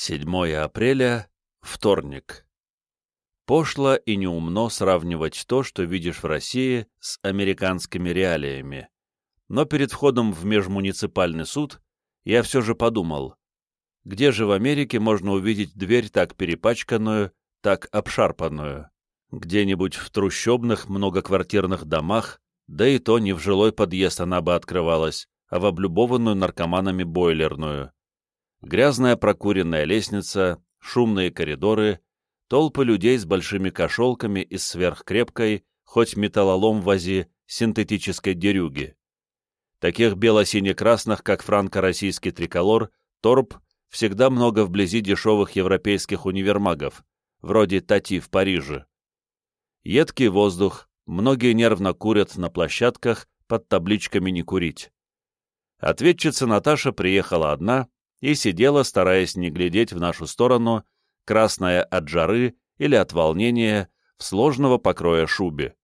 7 апреля, вторник. Пошло и неумно сравнивать то, что видишь в России, с американскими реалиями. Но перед входом в межмуниципальный суд я все же подумал, где же в Америке можно увидеть дверь так перепачканную, так обшарпанную? Где-нибудь в трущобных многоквартирных домах, да и то не в жилой подъезд она бы открывалась, а в облюбованную наркоманами бойлерную. Грязная прокуренная лестница, шумные коридоры, толпы людей с большими кошелками из сверхкрепкой, хоть металлолом вози, синтетической дерюги. Таких бело-сине-красных, как франко-российский триколор, торп, всегда много вблизи дешевых европейских универмагов, вроде Тати в Париже. Едкий воздух, многие нервно курят на площадках под табличками «Не курить». Ответчица Наташа приехала одна, и сидела, стараясь не глядеть в нашу сторону, красная от жары или от волнения, в сложного покроя шубе.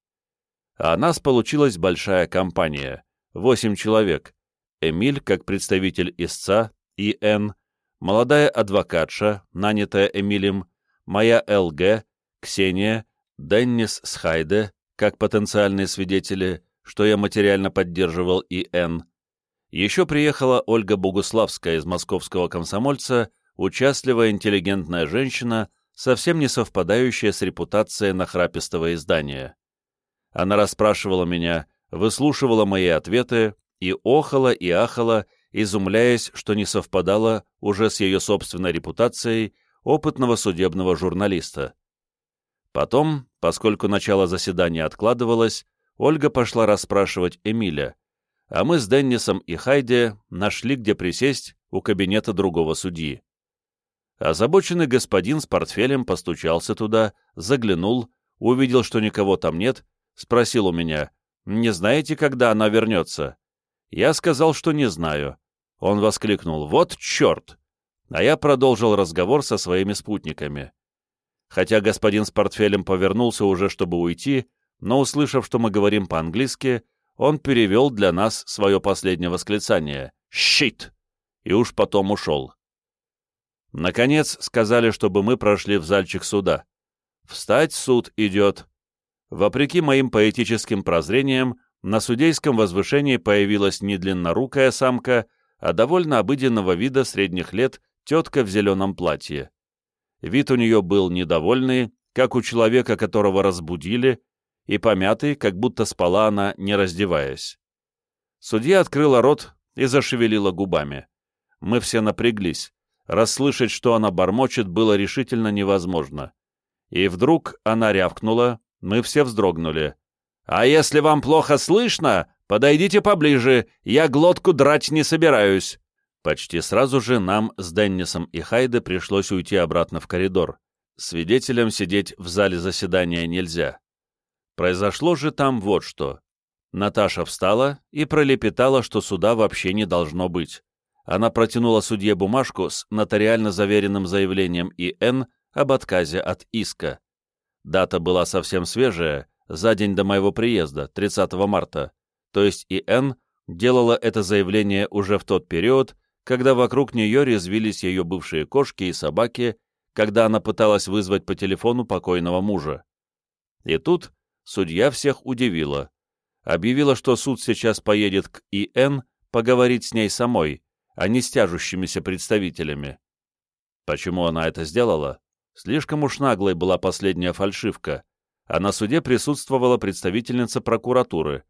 А нас получилась большая компания, восемь человек. Эмиль, как представитель истца, И.Н., молодая адвокатша, нанятая Эмилем, моя Л.Г., Ксения, Деннис с Хайде, как потенциальные свидетели, что я материально поддерживал И.Н., еще приехала Ольга Богуславская из московского комсомольца, участливая интеллигентная женщина, совсем не совпадающая с репутацией нахрапистого издания. Она расспрашивала меня, выслушивала мои ответы и охала и ахала, изумляясь, что не совпадала уже с ее собственной репутацией опытного судебного журналиста. Потом, поскольку начало заседания откладывалось, Ольга пошла расспрашивать Эмиля, а мы с Деннисом и Хайде нашли, где присесть у кабинета другого судьи. Озабоченный господин с портфелем постучался туда, заглянул, увидел, что никого там нет, спросил у меня, «Не знаете, когда она вернется?» Я сказал, что не знаю. Он воскликнул, «Вот черт!» А я продолжил разговор со своими спутниками. Хотя господин с портфелем повернулся уже, чтобы уйти, но, услышав, что мы говорим по-английски, он перевел для нас свое последнее восклицание «Щит!» и уж потом ушел. Наконец сказали, чтобы мы прошли в зальчик суда. «Встать, суд идет!» Вопреки моим поэтическим прозрениям, на судейском возвышении появилась не длиннорукая самка, а довольно обыденного вида средних лет тетка в зеленом платье. Вид у нее был недовольный, как у человека, которого разбудили, и помятый, как будто спала она, не раздеваясь. Судья открыла рот и зашевелила губами. Мы все напряглись. Расслышать, что она бормочет, было решительно невозможно. И вдруг она рявкнула, мы все вздрогнули. «А если вам плохо слышно, подойдите поближе, я глотку драть не собираюсь». Почти сразу же нам с Деннисом и Хайде пришлось уйти обратно в коридор. Свидетелям сидеть в зале заседания нельзя. Произошло же там вот что. Наташа встала и пролепетала, что суда вообще не должно быть. Она протянула судье бумажку с нотариально заверенным заявлением ИН об отказе от иска. Дата была совсем свежая, за день до моего приезда, 30 марта, то есть ИН делала это заявление уже в тот период, когда вокруг нее резвились ее бывшие кошки и собаки, когда она пыталась вызвать по телефону покойного мужа. И тут судья всех удивила. Объявила, что суд сейчас поедет к ИН поговорить с ней самой, а не с тяжущимися представителями. Почему она это сделала? Слишком уж наглой была последняя фальшивка, а на суде присутствовала представительница прокуратуры.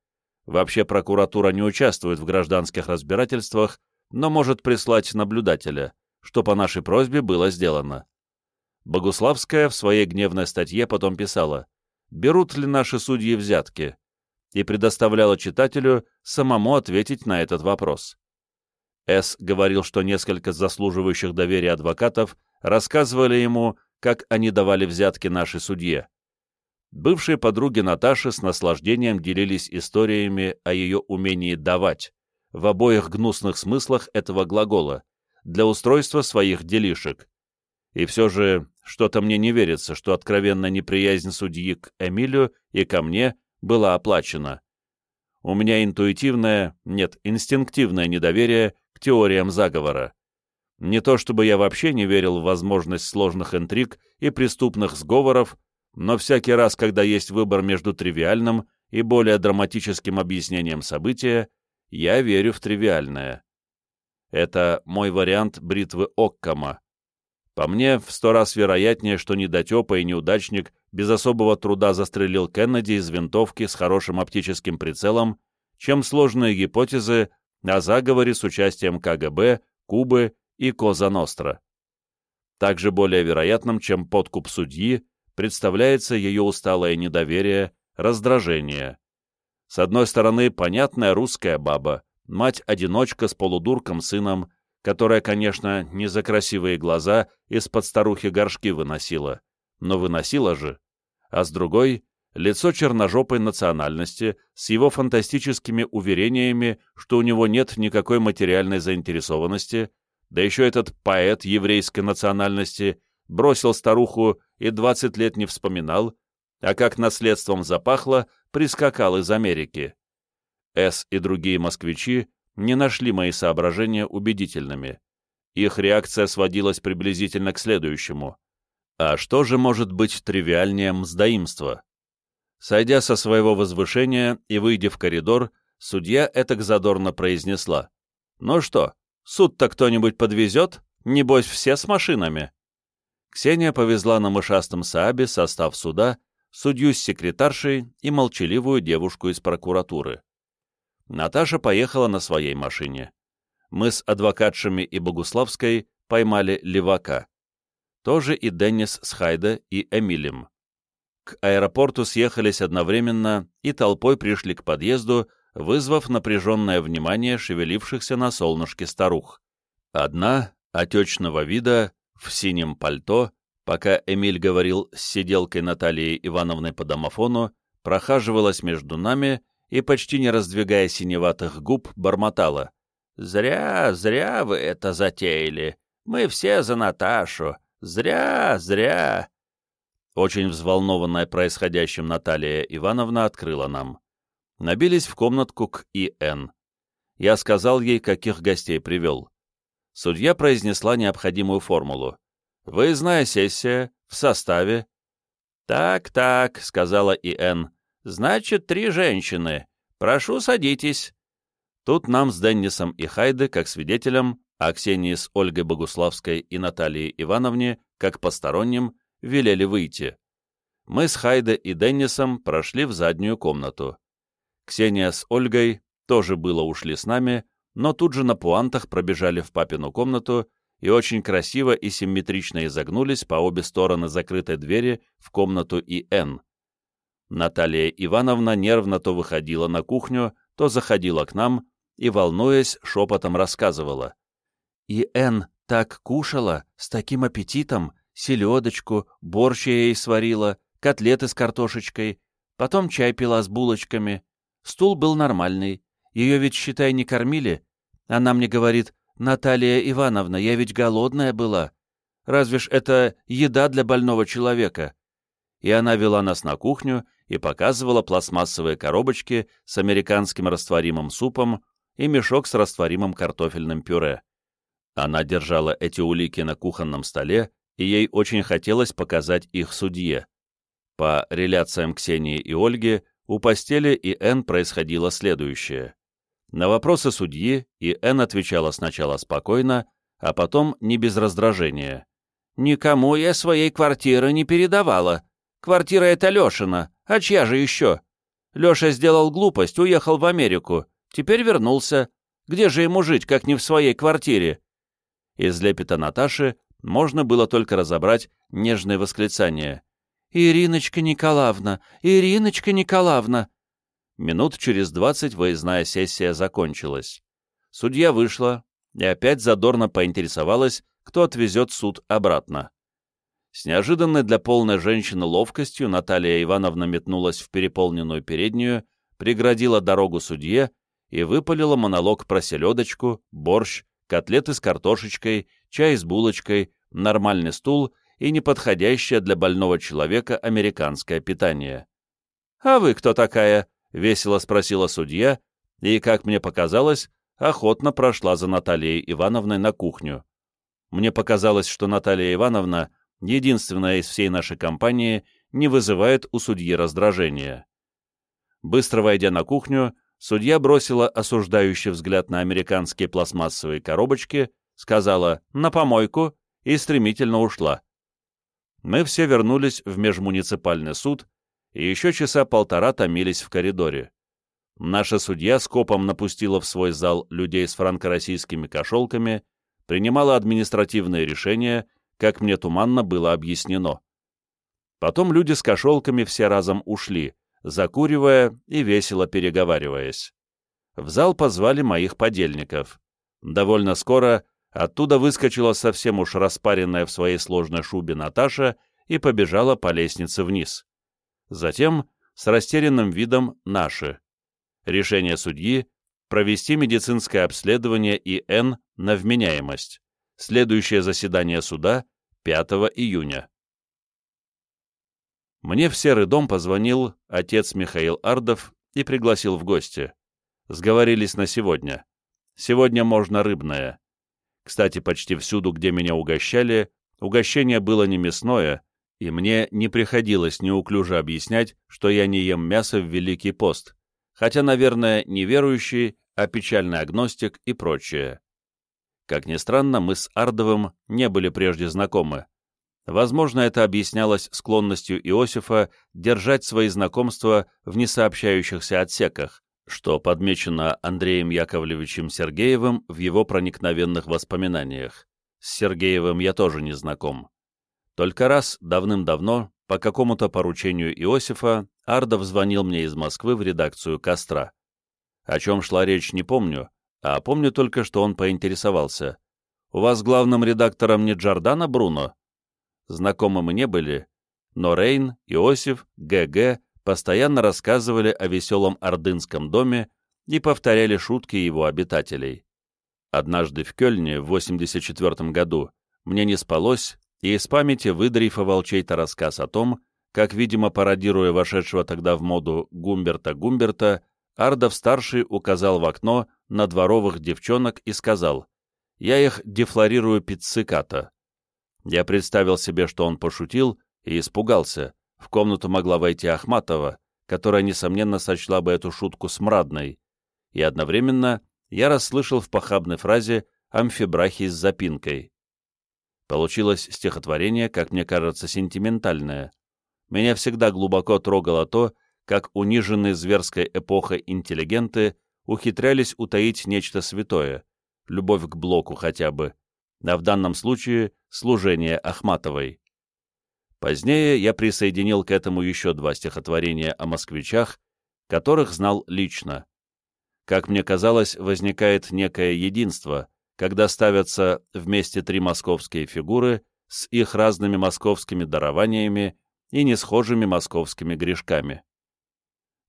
Вообще прокуратура не участвует в гражданских разбирательствах, но может прислать наблюдателя, что по нашей просьбе было сделано. Богуславская в своей гневной статье потом писала берут ли наши судьи взятки, и предоставляла читателю самому ответить на этот вопрос. С. говорил, что несколько заслуживающих доверия адвокатов рассказывали ему, как они давали взятки нашей судье. Бывшие подруги Наташи с наслаждением делились историями о ее умении давать, в обоих гнусных смыслах этого глагола, для устройства своих делишек. И все же что-то мне не верится, что откровенная неприязнь судьи к Эмилию и ко мне была оплачена. У меня интуитивное, нет, инстинктивное недоверие к теориям заговора. Не то чтобы я вообще не верил в возможность сложных интриг и преступных сговоров, но всякий раз, когда есть выбор между тривиальным и более драматическим объяснением события, я верю в тривиальное. Это мой вариант бритвы Оккама. По мне, в сто раз вероятнее, что недотепа и неудачник без особого труда застрелил Кеннеди из винтовки с хорошим оптическим прицелом, чем сложные гипотезы о заговоре с участием КГБ, Кубы и Коза Ностра. Также более вероятным, чем подкуп судьи, представляется ее усталое недоверие, раздражение. С одной стороны, понятная русская баба, мать-одиночка с полудурком сыном, которая, конечно, не за красивые глаза из-под старухи горшки выносила, но выносила же, а с другой — лицо черножопой национальности с его фантастическими уверениями, что у него нет никакой материальной заинтересованности, да еще этот поэт еврейской национальности бросил старуху и двадцать лет не вспоминал, а как наследством запахло, прискакал из Америки. С и другие москвичи не нашли мои соображения убедительными. Их реакция сводилась приблизительно к следующему. А что же может быть тривиальнее мздоимства? Сойдя со своего возвышения и выйдя в коридор, судья этак задорно произнесла. «Ну что, суд-то кто-нибудь подвезет? Небось, все с машинами?» Ксения повезла на мышастом Саабе состав суда, судью с секретаршей и молчаливую девушку из прокуратуры. Наташа поехала на своей машине. Мы с адвокатшами и Богуславской поймали левака. Тоже и Деннис с Хайда и Эмилем. К аэропорту съехались одновременно и толпой пришли к подъезду, вызвав напряженное внимание шевелившихся на солнышке старух. Одна, отечного вида, в синем пальто, пока Эмиль говорил с сиделкой Натальей Ивановной по домофону, прохаживалась между нами и, почти не раздвигая синеватых губ, бормотала. «Зря, зря вы это затеяли. Мы все за Наташу. Зря, зря!» Очень взволнованная происходящим Наталья Ивановна открыла нам. Набились в комнатку к И.Н. Я сказал ей, каких гостей привел. Судья произнесла необходимую формулу. «Выездная сессия, в составе». «Так, так», — сказала И.Н. Значит, три женщины. Прошу, садитесь. Тут нам с Деннисом и Хайде, как свидетелям, а Ксении с Ольгой Богуславской и Натальей Ивановне, как посторонним, велели выйти. Мы с Хайде и Деннисом прошли в заднюю комнату. Ксения с Ольгой тоже было ушли с нами, но тут же на пуантах пробежали в папину комнату и очень красиво и симметрично изогнулись по обе стороны закрытой двери в комнату ИН. Наталья Ивановна нервно то выходила на кухню, то заходила к нам и, волнуясь, шепотом рассказывала. «И Эн так кушала, с таким аппетитом, селедочку, борщ ей сварила, котлеты с картошечкой, потом чай пила с булочками. Стул был нормальный, ее ведь, считай, не кормили. Она мне говорит, «Наталья Ивановна, я ведь голодная была. Разве ж это еда для больного человека?» И она вела нас на кухню и показывала пластмассовые коробочки с американским растворимым супом и мешок с растворимым картофельным пюре. Она держала эти улики на кухонном столе, и ей очень хотелось показать их судье. По реляциям Ксении и Ольги, у постели и происходило следующее. На вопросы судьи и отвечала сначала спокойно, а потом не без раздражения. «Никому я своей квартиры не передавала. Квартира эта Лешина, а чья же еще? Леша сделал глупость, уехал в Америку. Теперь вернулся. Где же ему жить, как не в своей квартире? Из лепета Наташи можно было только разобрать нежное восклицание. «Ириночка Николаевна! Ириночка Николаевна!» Минут через двадцать выездная сессия закончилась. Судья вышла и опять задорно поинтересовалась, кто отвезет суд обратно. С неожиданной для полной женщины ловкостью Наталья Ивановна метнулась в переполненную переднюю, преградила дорогу судье и выпалила монолог про селедочку, борщ, котлеты с картошечкой, чай с булочкой, нормальный стул и неподходящее для больного человека американское питание. «А вы кто такая?» — весело спросила судья, и, как мне показалось, охотно прошла за Натальей Ивановной на кухню. Мне показалось, что Наталья Ивановна, единственная из всей нашей компании, не вызывает у судьи раздражения. Быстро войдя на кухню, судья бросила осуждающий взгляд на американские пластмассовые коробочки, сказала «на помойку» и стремительно ушла. Мы все вернулись в межмуниципальный суд и еще часа полтора томились в коридоре. Наша судья скопом напустила в свой зал людей с франко-российскими кошелками, принимала административные решения, как мне туманно было объяснено. Потом люди с кошелками все разом ушли, закуривая и весело переговариваясь. В зал позвали моих подельников. Довольно скоро оттуда выскочила совсем уж распаренная в своей сложной шубе Наташа и побежала по лестнице вниз. Затем, с растерянным видом, наши. Решение судьи — провести медицинское обследование ИН на вменяемость. Следующее заседание суда — 5 июня. Мне в Серый дом позвонил отец Михаил Ардов и пригласил в гости. Сговорились на сегодня. Сегодня можно рыбное. Кстати, почти всюду, где меня угощали, угощение было не мясное, и мне не приходилось неуклюже объяснять, что я не ем мясо в Великий пост, хотя, наверное, не верующий, а печальный агностик и прочее. Как ни странно, мы с Ардовым не были прежде знакомы. Возможно, это объяснялось склонностью Иосифа держать свои знакомства в несообщающихся отсеках, что подмечено Андреем Яковлевичем Сергеевым в его проникновенных воспоминаниях. С Сергеевым я тоже не знаком. Только раз, давным-давно, по какому-то поручению Иосифа, Ардов звонил мне из Москвы в редакцию «Костра». О чем шла речь, не помню, а помню только, что он поинтересовался. «У вас главным редактором не Джордана Бруно?» знакомы мы не были, но Рейн, Иосиф, ГГ постоянно рассказывали о веселом ордынском доме и повторяли шутки его обитателей. Однажды в Кёльне в 84 году мне не спалось, и из памяти выдрейфовал чей-то рассказ о том, как, видимо, пародируя вошедшего тогда в моду Гумберта Гумберта, Ардов-старший указал в окно на дворовых девчонок и сказал «Я их дефлорирую пицциката». Я представил себе, что он пошутил, и испугался. В комнату могла войти Ахматова, которая, несомненно, сочла бы эту шутку смрадной. И одновременно я расслышал в похабной фразе амфибрахи с запинкой. Получилось стихотворение, как мне кажется, сентиментальное. Меня всегда глубоко трогало то, как униженные зверской эпохой интеллигенты ухитрялись утаить нечто святое, любовь к Блоку хотя бы, а в данном случае служение Ахматовой. Позднее я присоединил к этому еще два стихотворения о москвичах, которых знал лично. Как мне казалось, возникает некое единство, когда ставятся вместе три московские фигуры с их разными московскими дарованиями и несхожими московскими грешками.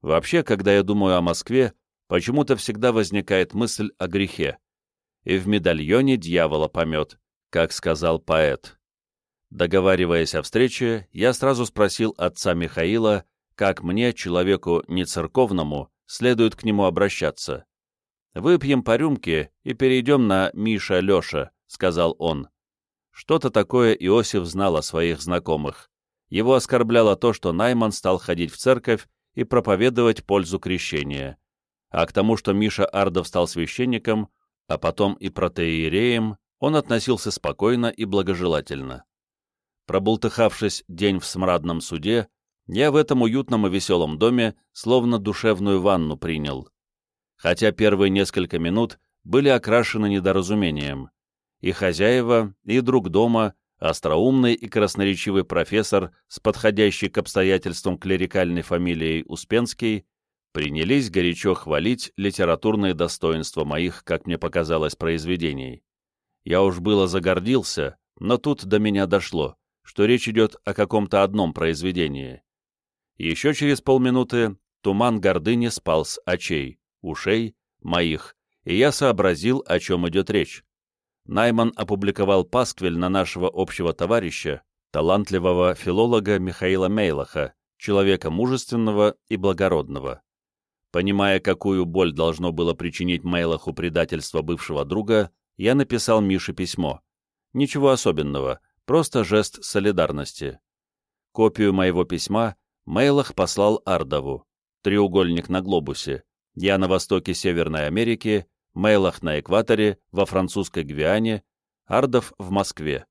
Вообще, когда я думаю о Москве, почему-то всегда возникает мысль о грехе и в медальоне дьявола помет, как сказал поэт. Договариваясь о встрече, я сразу спросил отца Михаила, как мне, человеку не церковному, следует к нему обращаться. «Выпьем по рюмке и перейдем на Миша-Леша», — сказал он. Что-то такое Иосиф знал о своих знакомых. Его оскорбляло то, что Найман стал ходить в церковь и проповедовать пользу крещения. А к тому, что Миша Ардов стал священником, а потом и протеереем, он относился спокойно и благожелательно. Пробултыхавшись день в смрадном суде, я в этом уютном и веселом доме словно душевную ванну принял. Хотя первые несколько минут были окрашены недоразумением. И хозяева, и друг дома, остроумный и красноречивый профессор с подходящей к обстоятельствам клерикальной фамилией Успенский принялись горячо хвалить литературные достоинства моих, как мне показалось, произведений. Я уж было загордился, но тут до меня дошло, что речь идет о каком-то одном произведении. Еще через полминуты туман гордыни спал с очей, ушей, моих, и я сообразил, о чем идет речь. Найман опубликовал пасквиль на нашего общего товарища, талантливого филолога Михаила Мейлаха, человека мужественного и благородного. Понимая, какую боль должно было причинить Мейлаху предательство бывшего друга, я написал Мише письмо. Ничего особенного, просто жест солидарности. Копию моего письма Мейлах послал Ардову. Треугольник на глобусе. Я на востоке Северной Америки, Мейлах на экваторе, во французской Гвиане, Ардов в Москве.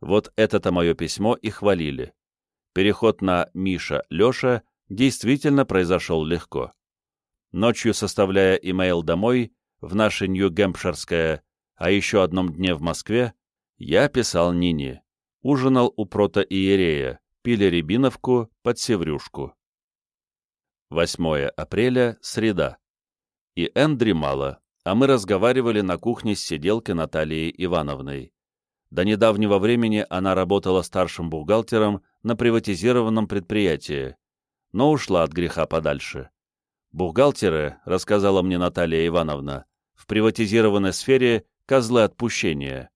Вот это-то мое письмо и хвалили. Переход на Миша-Леша действительно произошел легко. Ночью, составляя имейл домой, в наше Нью-Гэмпширское, а еще одном дне в Москве, я писал Нине. Ужинал у прота-иерея, пили рябиновку под севрюшку. 8 апреля, среда. И Эн дремала, а мы разговаривали на кухне с сиделкой Натальей Ивановной. До недавнего времени она работала старшим бухгалтером на приватизированном предприятии, но ушла от греха подальше. Бухгалтеры, рассказала мне Наталья Ивановна, в приватизированной сфере козлы отпущения.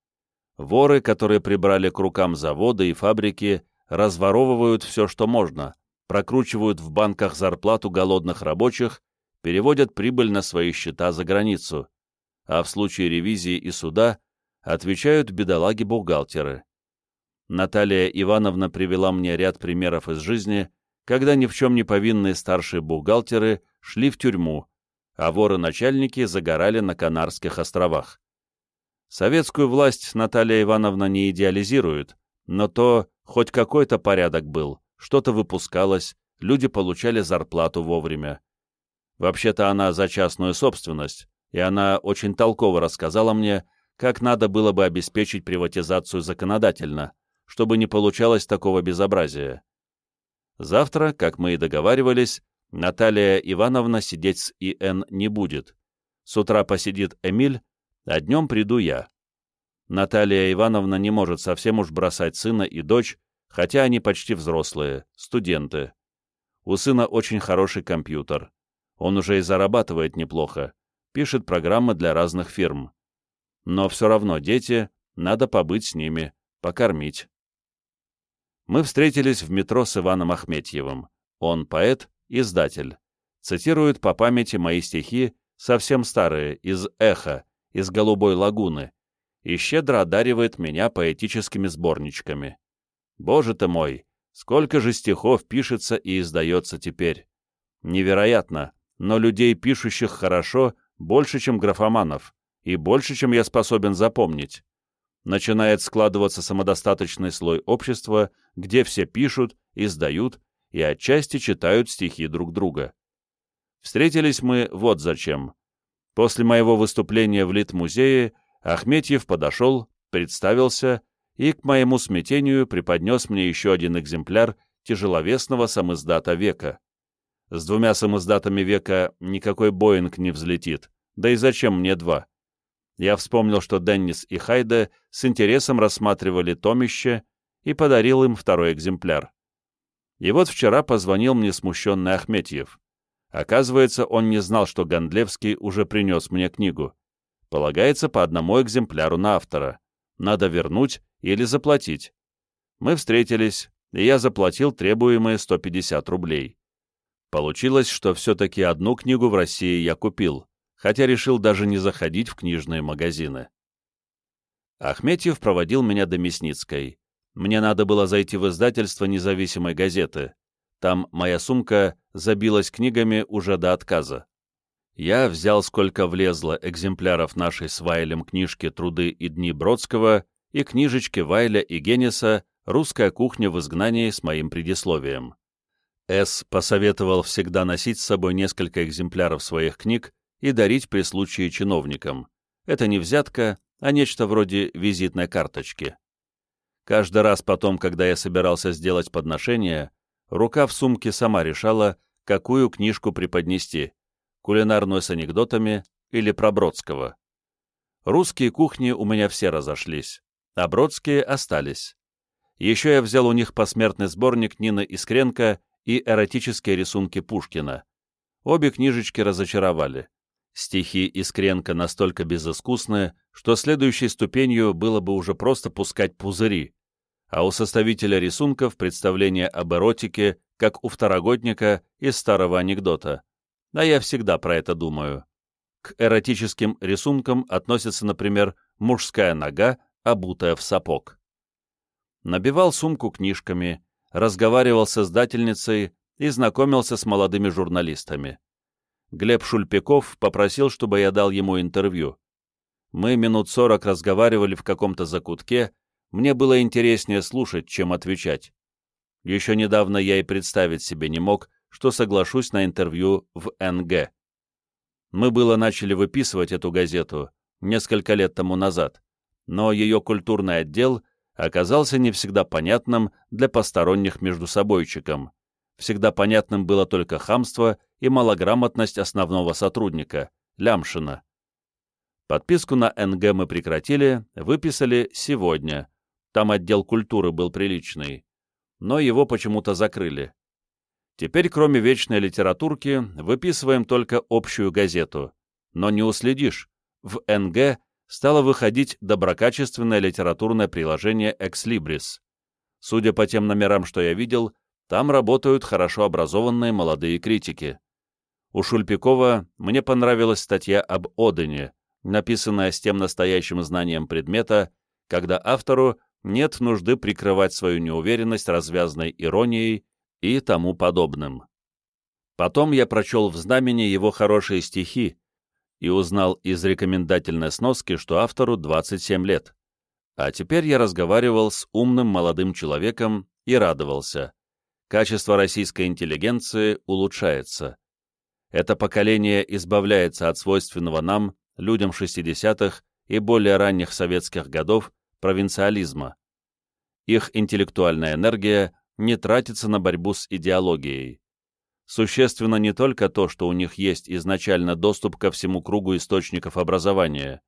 Воры, которые прибрали к рукам заводы и фабрики, разворовывают все, что можно, прокручивают в банках зарплату голодных рабочих, переводят прибыль на свои счета за границу, а в случае ревизии и суда отвечают бедолаги-бухгалтеры. Наталья Ивановна привела мне ряд примеров из жизни, когда ни в чем не повинные старшие бухгалтеры шли в тюрьму, а воры-начальники загорали на Канарских островах. Советскую власть Наталья Ивановна не идеализирует, но то хоть какой-то порядок был, что-то выпускалось, люди получали зарплату вовремя. Вообще-то она за частную собственность, и она очень толково рассказала мне, как надо было бы обеспечить приватизацию законодательно, чтобы не получалось такого безобразия. Завтра, как мы и договаривались, Наталья Ивановна сидеть с ИН не будет. С утра посидит Эмиль, а днем приду я. Наталья Ивановна не может совсем уж бросать сына и дочь, хотя они почти взрослые, студенты. У сына очень хороший компьютер. Он уже и зарабатывает неплохо, пишет программы для разных фирм. Но все равно дети, надо побыть с ними, покормить. Мы встретились в метро с Иваном Ахметьевым. Он поэт, издатель. Цитирует по памяти мои стихи, совсем старые, из «Эхо», из «Голубой лагуны», и щедро одаривает меня поэтическими сборничками. Боже ты мой, сколько же стихов пишется и издается теперь. Невероятно, но людей, пишущих хорошо, больше, чем графоманов и больше, чем я способен запомнить. Начинает складываться самодостаточный слой общества, где все пишут, издают и отчасти читают стихи друг друга. Встретились мы вот зачем. После моего выступления в Литмузее Ахметьев подошел, представился и, к моему смятению, преподнес мне еще один экземпляр тяжеловесного самиздата века. С двумя самиздатами века никакой Боинг не взлетит, да и зачем мне два? Я вспомнил, что Деннис и Хайде с интересом рассматривали томище и подарил им второй экземпляр. И вот вчера позвонил мне смущенный Ахметьев. Оказывается, он не знал, что Гондлевский уже принес мне книгу. Полагается по одному экземпляру на автора. Надо вернуть или заплатить. Мы встретились, и я заплатил требуемые 150 рублей. Получилось, что все-таки одну книгу в России я купил, хотя решил даже не заходить в книжные магазины. Ахметьев проводил меня до Мясницкой. Мне надо было зайти в издательство независимой газеты. Там моя сумка забилась книгами уже до отказа. Я взял сколько влезло экземпляров нашей с Вайлем книжки «Труды и дни Бродского» и книжечки Вайля и Генниса «Русская кухня в изгнании» с моим предисловием. С. посоветовал всегда носить с собой несколько экземпляров своих книг и дарить при случае чиновникам. Это не взятка, а нечто вроде визитной карточки. Каждый раз потом, когда я собирался сделать подношение, рука в сумке сама решала, какую книжку преподнести — кулинарную с анекдотами или про Бродского. Русские кухни у меня все разошлись, а Бродские остались. Еще я взял у них посмертный сборник Нины Искренко и эротические рисунки Пушкина. Обе книжечки разочаровали. Стихи Искренко настолько безыскусны, что следующей ступенью было бы уже просто пускать пузыри, а у составителя рисунков представление об эротике, как у второгодника из старого анекдота. А я всегда про это думаю. К эротическим рисункам относятся, например, мужская нога, обутая в сапог. Набивал сумку книжками, разговаривал с издательницей и знакомился с молодыми журналистами. Глеб Шульпиков попросил, чтобы я дал ему интервью. Мы минут сорок разговаривали в каком-то закутке, мне было интереснее слушать, чем отвечать. Еще недавно я и представить себе не мог, что соглашусь на интервью в НГ. Мы было начали выписывать эту газету несколько лет тому назад, но ее культурный отдел оказался не всегда понятным для посторонних между собойчиком. Всегда понятным было только хамство и малограмотность основного сотрудника, Лямшина. Подписку на НГ мы прекратили, выписали сегодня. Там отдел культуры был приличный. Но его почему-то закрыли. Теперь, кроме вечной литературки, выписываем только общую газету. Но не уследишь. В НГ стало выходить доброкачественное литературное приложение «Экслибрис». Судя по тем номерам, что я видел, там работают хорошо образованные молодые критики. У Шульпикова мне понравилась статья об Одене, написанная с тем настоящим знанием предмета, когда автору нет нужды прикрывать свою неуверенность развязной иронией и тому подобным. Потом я прочел в знамени его хорошие стихи и узнал из рекомендательной сноски, что автору 27 лет. А теперь я разговаривал с умным молодым человеком и радовался. Качество российской интеллигенции улучшается. Это поколение избавляется от свойственного нам, людям 60-х и более ранних советских годов, провинциализма. Их интеллектуальная энергия не тратится на борьбу с идеологией. Существенно не только то, что у них есть изначально доступ ко всему кругу источников образования,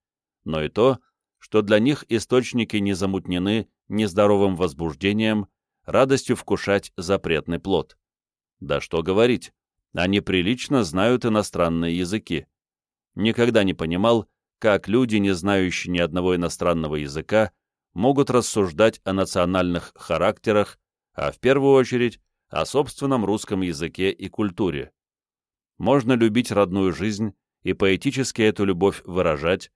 но и то, что для них источники не замутнены нездоровым возбуждением, радостью вкушать запретный плод. Да что говорить, они прилично знают иностранные языки. Никогда не понимал, как люди, не знающие ни одного иностранного языка, могут рассуждать о национальных характерах, а в первую очередь о собственном русском языке и культуре. Можно любить родную жизнь и поэтически эту любовь выражать,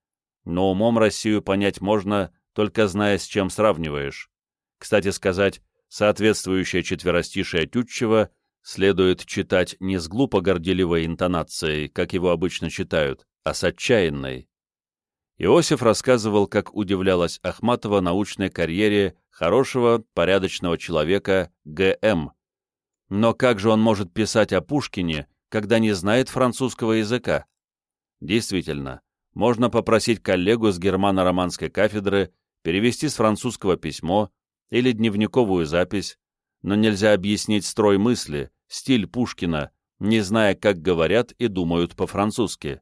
но умом Россию понять можно, только зная, с чем сравниваешь. Кстати сказать, соответствующее четверостишее Тютчева следует читать не с глупо горделивой интонацией, как его обычно читают, а с отчаянной. Иосиф рассказывал, как удивлялась Ахматова научной карьере хорошего, порядочного человека Г.М. Но как же он может писать о Пушкине, когда не знает французского языка? Действительно, можно попросить коллегу с германо-романской кафедры перевести с французского письмо или дневниковую запись, но нельзя объяснить строй мысли, стиль Пушкина, не зная, как говорят и думают по-французски.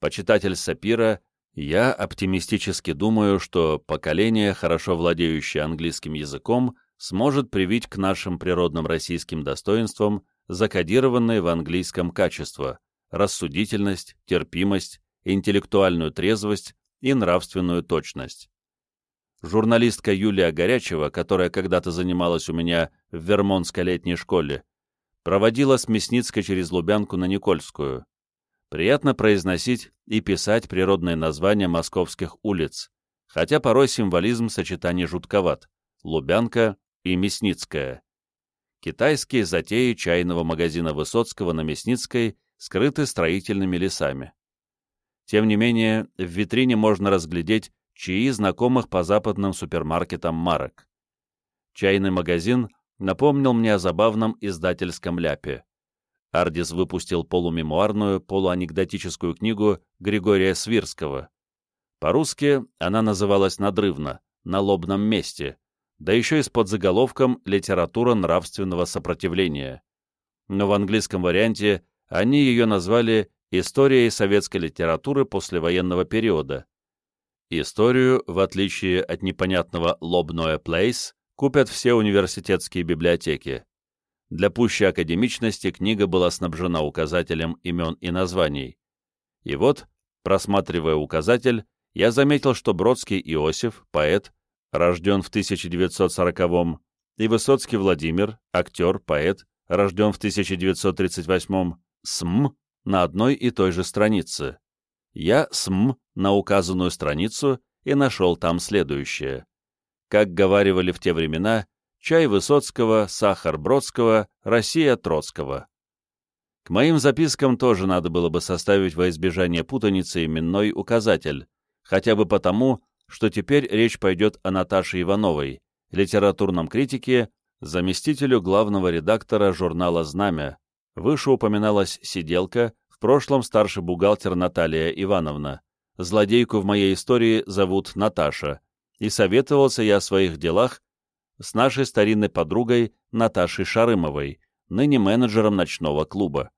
Почитатель Сапира я оптимистически думаю, что поколение, хорошо владеющее английским языком, сможет привить к нашим природным российским достоинствам закодированные в английском качества – рассудительность, терпимость, интеллектуальную трезвость и нравственную точность. Журналистка Юлия Горячева, которая когда-то занималась у меня в Вермонтской летней школе, проводила с Мясницкой через Лубянку на Никольскую. Приятно произносить и писать природные названия московских улиц, хотя порой символизм сочетаний жутковат — Лубянка и Мясницкая. Китайские затеи чайного магазина Высоцкого на Мясницкой скрыты строительными лесами. Тем не менее, в витрине можно разглядеть чаи знакомых по западным супермаркетам марок. Чайный магазин напомнил мне о забавном издательском ляпе. Ардис выпустил полумемуарную, полуанекдотическую книгу Григория Свирского. По-русски она называлась надрывно «На лобном месте», да еще и с подзаголовком «Литература нравственного сопротивления». Но в английском варианте они ее назвали «Историей советской литературы послевоенного периода». Историю, в отличие от непонятного «Лобное Плейс», купят все университетские библиотеки. Для пущей академичности книга была снабжена указателем имен и названий. И вот, просматривая указатель, я заметил, что Бродский Иосиф, поэт, рожден в 1940-м, и Высоцкий Владимир, актер, поэт, рожден в 1938-м, СМ на одной и той же странице. Я СМ на указанную страницу и нашел там следующее. Как говаривали в те времена, чай Высоцкого, сахар Бродского, Россия Троцкого. К моим запискам тоже надо было бы составить во избежание путаницы именной указатель, хотя бы потому, что теперь речь пойдет о Наташе Ивановой, литературном критике, заместителю главного редактора журнала «Знамя». Выше упоминалась сиделка, в прошлом старший бухгалтер Наталья Ивановна. Злодейку в моей истории зовут Наташа, и советовался я о своих делах с нашей старинной подругой Наташей Шарымовой, ныне менеджером ночного клуба.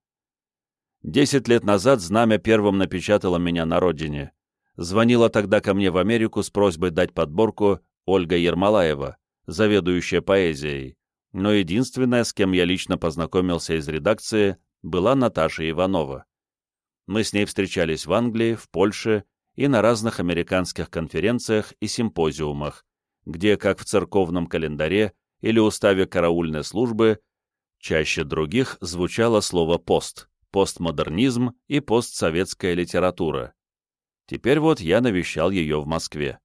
Десять лет назад «Знамя» первым напечатало меня на родине. Звонила тогда ко мне в Америку с просьбой дать подборку Ольга Ермолаева, заведующая поэзией, но единственная, с кем я лично познакомился из редакции, была Наташа Иванова. Мы с ней встречались в Англии, в Польше и на разных американских конференциях и симпозиумах, где, как в церковном календаре или уставе караульной службы, чаще других звучало слово «пост», постмодернизм и постсоветская литература. Теперь вот я навещал ее в Москве.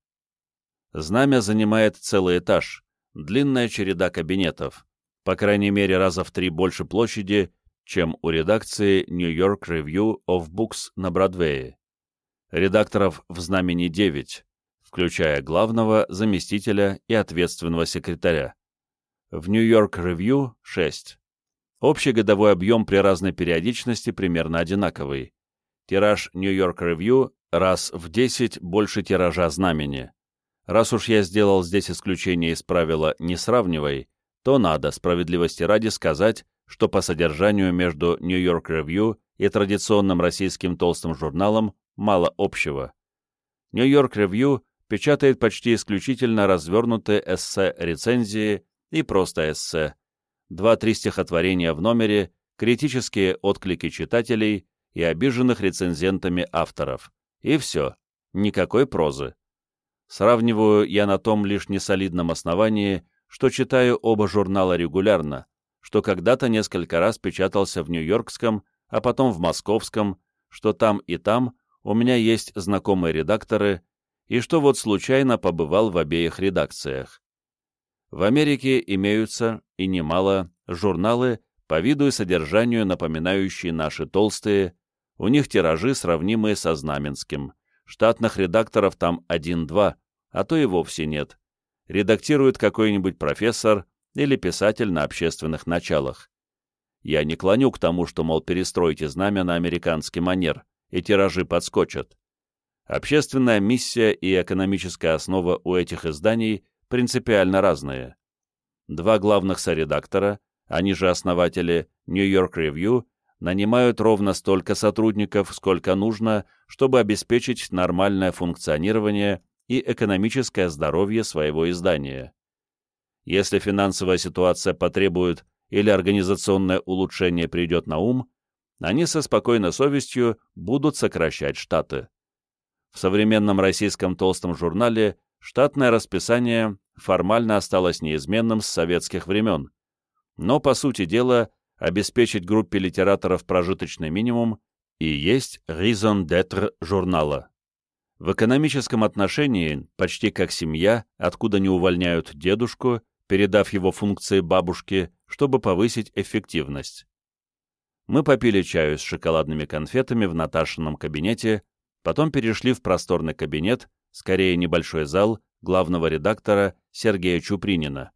Знамя занимает целый этаж, длинная череда кабинетов, по крайней мере раза в три больше площади, чем у редакции New York Review of Books на Бродвее. Редакторов в знамени 9, включая главного, заместителя и ответственного секретаря. В York Review 6. Общий годовой объем при разной периодичности примерно одинаковый. Тираж York Review раз в 10 больше тиража знамени. Раз уж я сделал здесь исключение из правила «не сравнивай», то надо, справедливости ради, сказать, что по содержанию между York Review и традиционным российским толстым журналом мало общего. York Review печатает почти исключительно развернутые эссе-рецензии и просто эссе, два-три стихотворения в номере, критические отклики читателей и обиженных рецензентами авторов. И все, никакой прозы. Сравниваю я на том лишь несолидном основании, что читаю оба журнала регулярно, что когда-то несколько раз печатался в Нью-Йоркском, а потом в Московском, что там и там у меня есть знакомые редакторы, и что вот случайно побывал в обеих редакциях. В Америке имеются, и немало, журналы, по виду и содержанию напоминающие наши толстые, у них тиражи, сравнимые со Знаменским. Штатных редакторов там один-два, а то и вовсе нет. Редактирует какой-нибудь профессор или писатель на общественных началах. Я не клоню к тому, что, мол, перестройте знамя на американский манер, и тиражи подскочат. Общественная миссия и экономическая основа у этих изданий принципиально разные. Два главных соредактора, они же основатели New York Review, нанимают ровно столько сотрудников, сколько нужно, чтобы обеспечить нормальное функционирование и экономическое здоровье своего издания. Если финансовая ситуация потребует или организационное улучшение придет на ум, они со спокойной совестью будут сокращать штаты. В современном российском толстом журнале штатное расписание формально осталось неизменным с советских времен, но, по сути дела, обеспечить группе литераторов прожиточный минимум и есть raison d'être журнала. В экономическом отношении почти как семья, откуда не увольняют дедушку, передав его функции бабушке, чтобы повысить эффективность. Мы попили чаю с шоколадными конфетами в Наташином кабинете, потом перешли в просторный кабинет, скорее небольшой зал, главного редактора Сергея Чупринина.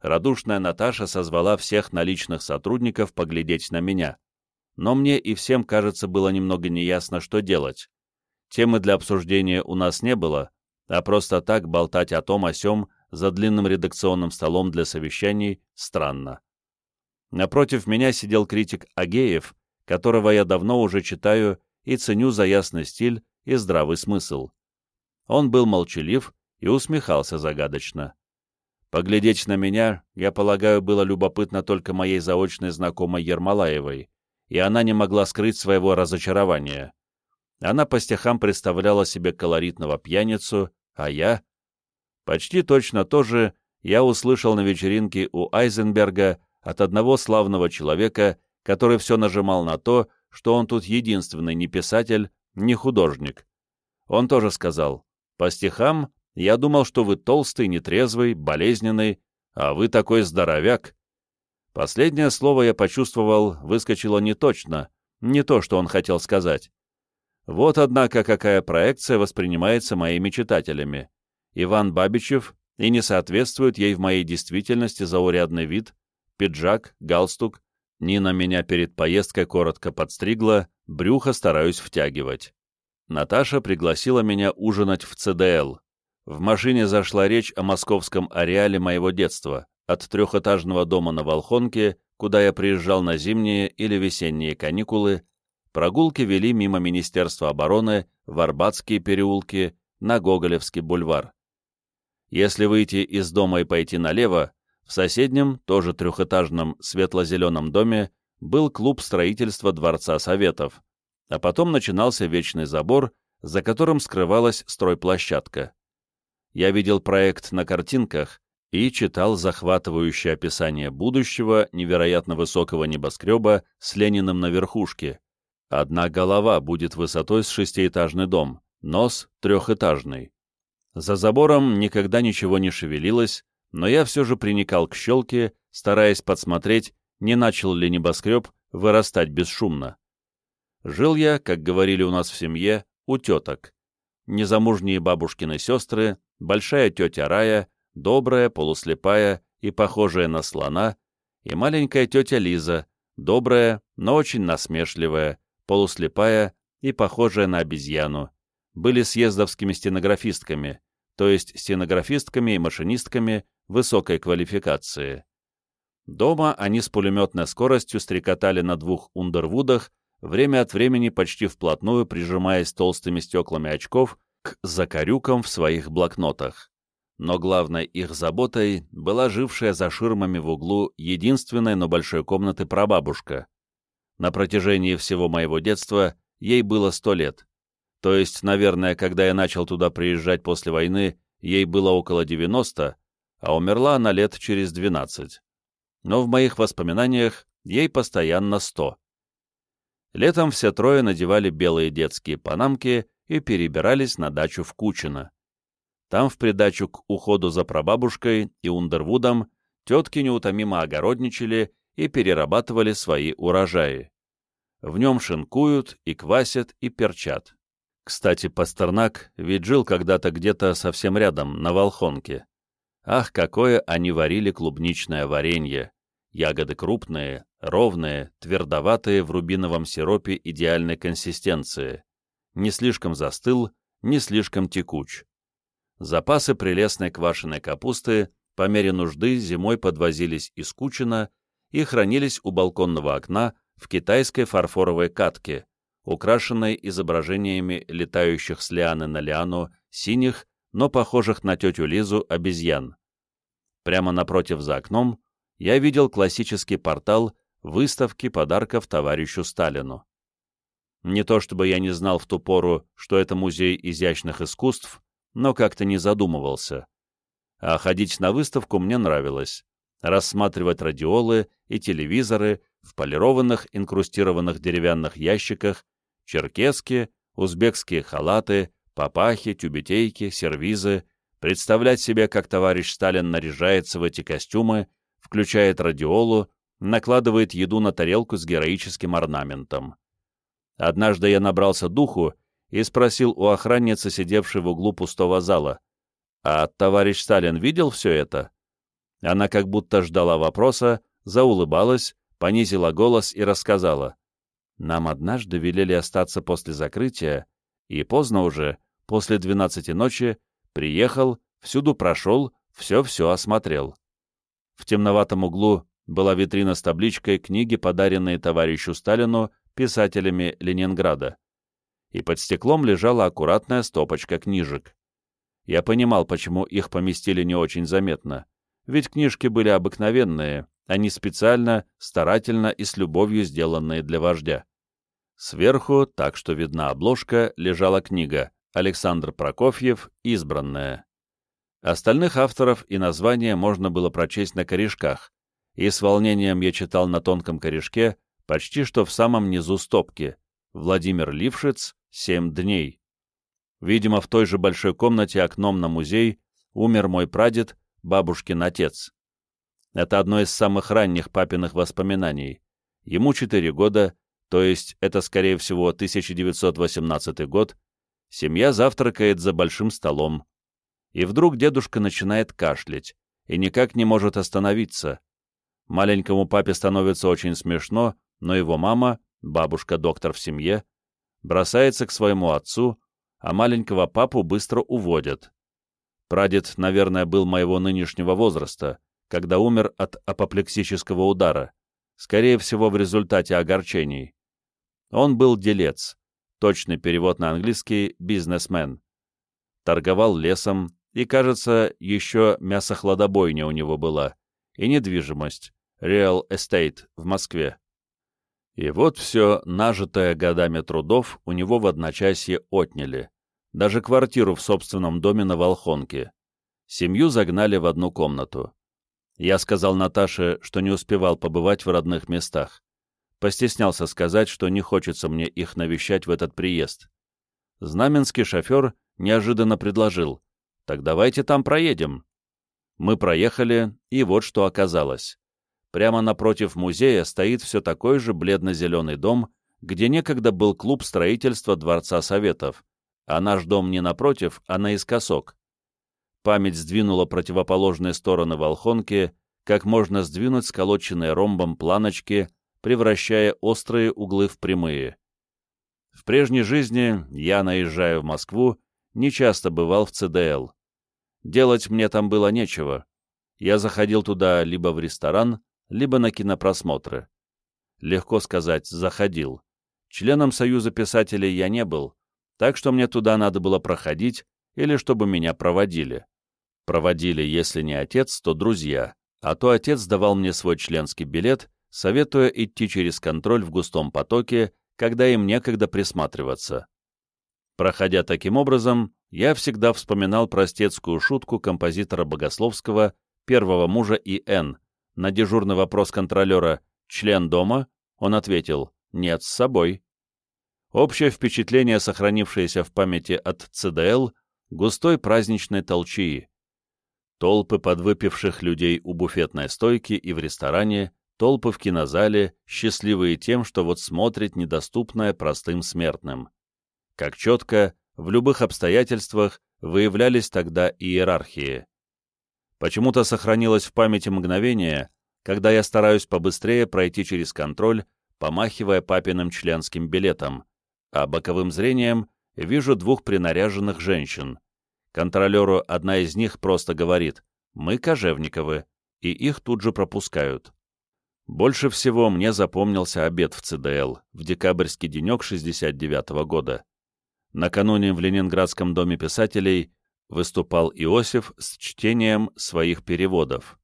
Радушная Наташа созвала всех наличных сотрудников поглядеть на меня. Но мне и всем, кажется, было немного неясно, что делать. Темы для обсуждения у нас не было, а просто так болтать о том о сём за длинным редакционным столом для совещаний странно. Напротив меня сидел критик Агеев, которого я давно уже читаю и ценю за ясный стиль и здравый смысл. Он был молчалив и усмехался загадочно. Поглядеть на меня, я полагаю, было любопытно только моей заочной знакомой Ермолаевой, и она не могла скрыть своего разочарования. Она по стихам представляла себе колоритного пьяницу, а я... Почти точно то же я услышал на вечеринке у Айзенберга от одного славного человека, который все нажимал на то, что он тут единственный не писатель, не художник. Он тоже сказал, По стихам я думал, что вы толстый, нетрезвый, болезненный, а вы такой здоровяк. Последнее слово я почувствовал, выскочило не точно, не то, что он хотел сказать. Вот, однако, какая проекция воспринимается моими читателями. Иван Бабичев и не соответствует ей в моей действительности заурядный вид, пиджак, галстук, Нина меня перед поездкой коротко подстригла, брюхо стараюсь втягивать. Наташа пригласила меня ужинать в ЦДЛ. В машине зашла речь о московском ареале моего детства, от трехэтажного дома на Волхонке, куда я приезжал на зимние или весенние каникулы, прогулки вели мимо Министерства обороны, в Арбатские переулки, на Гоголевский бульвар. Если выйти из дома и пойти налево, в соседнем, тоже трехэтажном светло-зеленом доме был клуб строительства Дворца Советов, а потом начинался вечный забор, за которым скрывалась стройплощадка. Я видел проект на картинках и читал захватывающее описание будущего невероятно высокого небоскреба с Лениным на верхушке. Одна голова будет высотой с шестиэтажный дом, нос трехэтажный. За забором никогда ничего не шевелилось, но я все же приникал к щелке, стараясь подсмотреть, не начал ли небоскреб вырастать бесшумно. Жил я, как говорили у нас в семье, у теток. Незамужние бабушкины сестры, большая тетя Рая, добрая, полуслепая и похожая на слона, и маленькая тетя Лиза, добрая, но очень насмешливая, полуслепая и похожая на обезьяну, были съездовскими стенографистками, то есть стенографистками и машинистками высокой квалификации. Дома они с пулеметной скоростью стрекотали на двух ундервудах, время от времени почти вплотную прижимаясь толстыми стеклами очков к закорюкам в своих блокнотах. Но главной их заботой была жившая за ширмами в углу единственной, но большой комнаты прабабушка. На протяжении всего моего детства ей было сто лет. То есть, наверное, когда я начал туда приезжать после войны, ей было около 90, а умерла она лет через 12. Но в моих воспоминаниях ей постоянно 100. Летом все трое надевали белые детские панамки и перебирались на дачу в Кучино. Там, в придачу к уходу за прабабушкой и Ундервудом, тетки неутомимо огородничали и перерабатывали свои урожаи. В нем шинкуют и квасят и перчат. Кстати, Пастернак ведь жил когда-то где-то совсем рядом, на Волхонке. Ах, какое они варили клубничное варенье! Ягоды крупные, ровные, твердоватые в рубиновом сиропе идеальной консистенции. Не слишком застыл, не слишком текуч. Запасы прелестной квашеной капусты по мере нужды зимой подвозились из Кучина и хранились у балконного окна в китайской фарфоровой катке, украшенной изображениями летающих с лианы на лиану синих, но похожих на тетю Лизу обезьян. Прямо напротив за окном я видел классический портал выставки подарков товарищу Сталину. Не то чтобы я не знал в ту пору, что это музей изящных искусств, но как-то не задумывался. А ходить на выставку мне нравилось. Рассматривать радиолы и телевизоры в полированных инкрустированных деревянных ящиках черкески, узбекские халаты, папахи, тюбетейки, сервизы, представлять себе, как товарищ Сталин наряжается в эти костюмы, включает радиолу, накладывает еду на тарелку с героическим орнаментом. Однажды я набрался духу и спросил у охранницы, сидевшей в углу пустого зала, «А товарищ Сталин видел все это?» Она как будто ждала вопроса, заулыбалась, понизила голос и рассказала. Нам однажды велели остаться после закрытия, и поздно уже, после двенадцати ночи, приехал, всюду прошел, все-все осмотрел. В темноватом углу была витрина с табличкой книги, подаренные товарищу Сталину писателями Ленинграда. И под стеклом лежала аккуратная стопочка книжек. Я понимал, почему их поместили не очень заметно, ведь книжки были обыкновенные, они специально, старательно и с любовью сделанные для вождя. Сверху, так что видна обложка, лежала книга «Александр Прокофьев. Избранная». Остальных авторов и названия можно было прочесть на корешках, и с волнением я читал на тонком корешке, почти что в самом низу стопки, Владимир Лившиц «Семь дней». Видимо, в той же большой комнате окном на музей умер мой прадед, бабушкин отец. Это одно из самых ранних папиных воспоминаний. Ему четыре года, то есть это, скорее всего, 1918 год, семья завтракает за большим столом. И вдруг дедушка начинает кашлять и никак не может остановиться. Маленькому папе становится очень смешно, но его мама, бабушка-доктор в семье, бросается к своему отцу, а маленького папу быстро уводят. Прадед, наверное, был моего нынешнего возраста, когда умер от апоплексического удара, скорее всего, в результате огорчений. Он был делец, точный перевод на английский «бизнесмен». Торговал лесом, и, кажется, еще мясохладобойня у него была, и недвижимость, real estate в Москве. И вот все, нажитое годами трудов, у него в одночасье отняли. Даже квартиру в собственном доме на Волхонке. Семью загнали в одну комнату. Я сказал Наташе, что не успевал побывать в родных местах. Постеснялся сказать, что не хочется мне их навещать в этот приезд. Знаменский шофер неожиданно предложил, «Так давайте там проедем». Мы проехали, и вот что оказалось. Прямо напротив музея стоит все такой же бледно-зеленый дом, где некогда был клуб строительства Дворца Советов, а наш дом не напротив, а наискосок. Память сдвинула противоположные стороны Волхонки, как можно сдвинуть сколоченные ромбом планочки, превращая острые углы в прямые. В прежней жизни я, наезжая в Москву, нечасто бывал в ЦДЛ. Делать мне там было нечего. Я заходил туда либо в ресторан, либо на кинопросмотры. Легко сказать, заходил. Членом Союза писателей я не был, так что мне туда надо было проходить или чтобы меня проводили. Проводили, если не отец, то друзья, а то отец давал мне свой членский билет, советуя идти через контроль в густом потоке, когда им некогда присматриваться. Проходя таким образом, я всегда вспоминал простецкую шутку композитора Богословского, первого мужа И.Н. На дежурный вопрос контролера «Член дома?» он ответил «Нет, с собой». Общее впечатление, сохранившееся в памяти от ЦДЛ, густой праздничной толчии. Толпы подвыпивших людей у буфетной стойки и в ресторане, толпы в кинозале, счастливые тем, что вот смотрит недоступное простым смертным. Как четко, в любых обстоятельствах выявлялись тогда иерархии. Почему-то сохранилось в памяти мгновение, когда я стараюсь побыстрее пройти через контроль, помахивая папиным членским билетом, а боковым зрением вижу двух принаряженных женщин. Контролеру одна из них просто говорит «Мы Кожевниковы», и их тут же пропускают. Больше всего мне запомнился обед в ЦДЛ в декабрьский денек 69 -го года. Накануне в Ленинградском доме писателей выступал Иосиф с чтением своих переводов.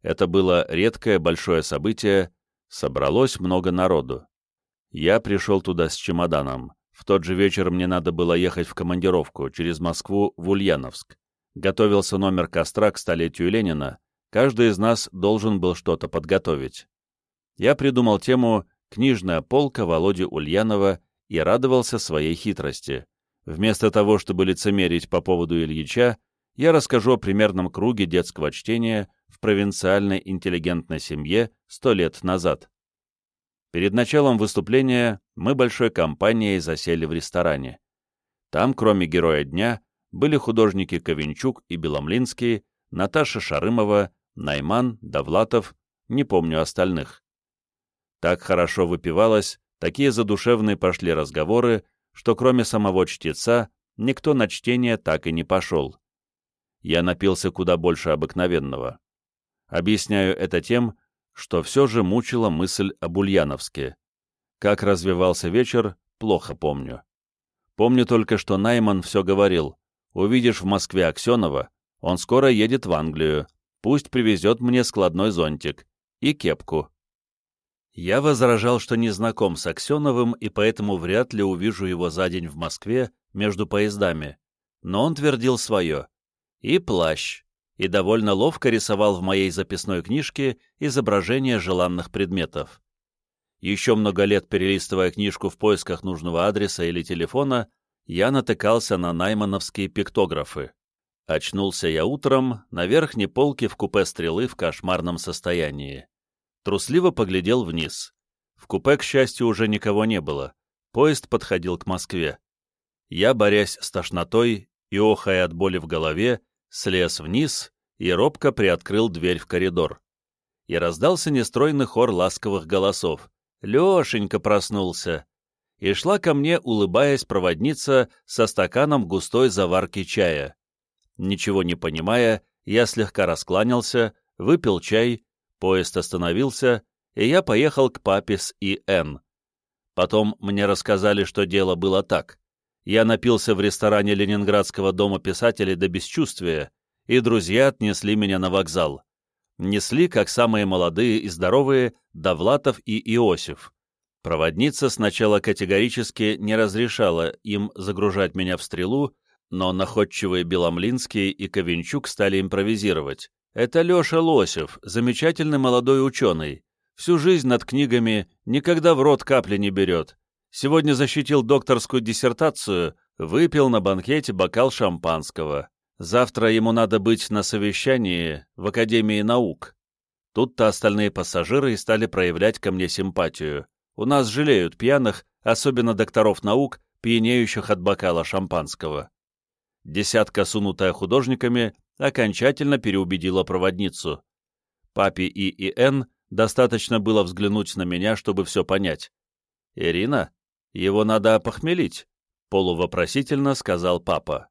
Это было редкое большое событие, собралось много народу. Я пришел туда с чемоданом. В тот же вечер мне надо было ехать в командировку через Москву в Ульяновск. Готовился номер костра к столетию Ленина. Каждый из нас должен был что-то подготовить. Я придумал тему «Книжная полка Володи Ульянова» и радовался своей хитрости. Вместо того, чтобы лицемерить по поводу Ильича, я расскажу о примерном круге детского чтения в провинциальной интеллигентной семье сто лет назад. Перед началом выступления мы большой компанией засели в ресторане. Там, кроме героя дня, были художники Ковенчук и Беломлинский, Наташа Шарымова, Найман, Довлатов, не помню остальных. Так хорошо выпивалось, такие задушевные пошли разговоры, что кроме самого чтеца никто на чтение так и не пошел. Я напился куда больше обыкновенного. Объясняю это тем, что все же мучила мысль об Ульяновске. Как развивался вечер, плохо помню. Помню только, что Найман все говорил. «Увидишь в Москве Аксенова, он скоро едет в Англию. Пусть привезет мне складной зонтик и кепку». Я возражал, что не знаком с Аксеновым и поэтому вряд ли увижу его за день в Москве между поездами. Но он твердил свое. И плащ и довольно ловко рисовал в моей записной книжке изображения желанных предметов. Еще много лет перелистывая книжку в поисках нужного адреса или телефона, я натыкался на наймановские пиктографы. Очнулся я утром на верхней полке в купе стрелы в кошмарном состоянии. Трусливо поглядел вниз. В купе, к счастью, уже никого не было. Поезд подходил к Москве. Я, борясь с тошнотой и охая от боли в голове, слез вниз и робко приоткрыл дверь в коридор. И раздался нестройный хор ласковых голосов. «Лешенька проснулся!» И шла ко мне, улыбаясь, проводница со стаканом густой заварки чая. Ничего не понимая, я слегка раскланялся, выпил чай, поезд остановился, и я поехал к папе с И.Н. Потом мне рассказали, что дело было так. Я напился в ресторане Ленинградского дома писателей до бесчувствия, и друзья отнесли меня на вокзал. Несли, как самые молодые и здоровые, Довлатов и Иосиф. Проводница сначала категорически не разрешала им загружать меня в стрелу, но находчивые Беломлинский и Ковенчук стали импровизировать. Это Леша Лосев, замечательный молодой ученый. Всю жизнь над книгами, никогда в рот капли не берет. Сегодня защитил докторскую диссертацию, выпил на банкете бокал шампанского. Завтра ему надо быть на совещании в Академии наук. Тут-то остальные пассажиры и стали проявлять ко мне симпатию. У нас жалеют пьяных, особенно докторов наук, пьянеющих от бокала шампанского десятка, сунутая художниками, окончательно переубедила проводницу. Папе И и Н достаточно было взглянуть на меня, чтобы все понять. «Ирина, его надо опохмелить», — полувопросительно сказал папа.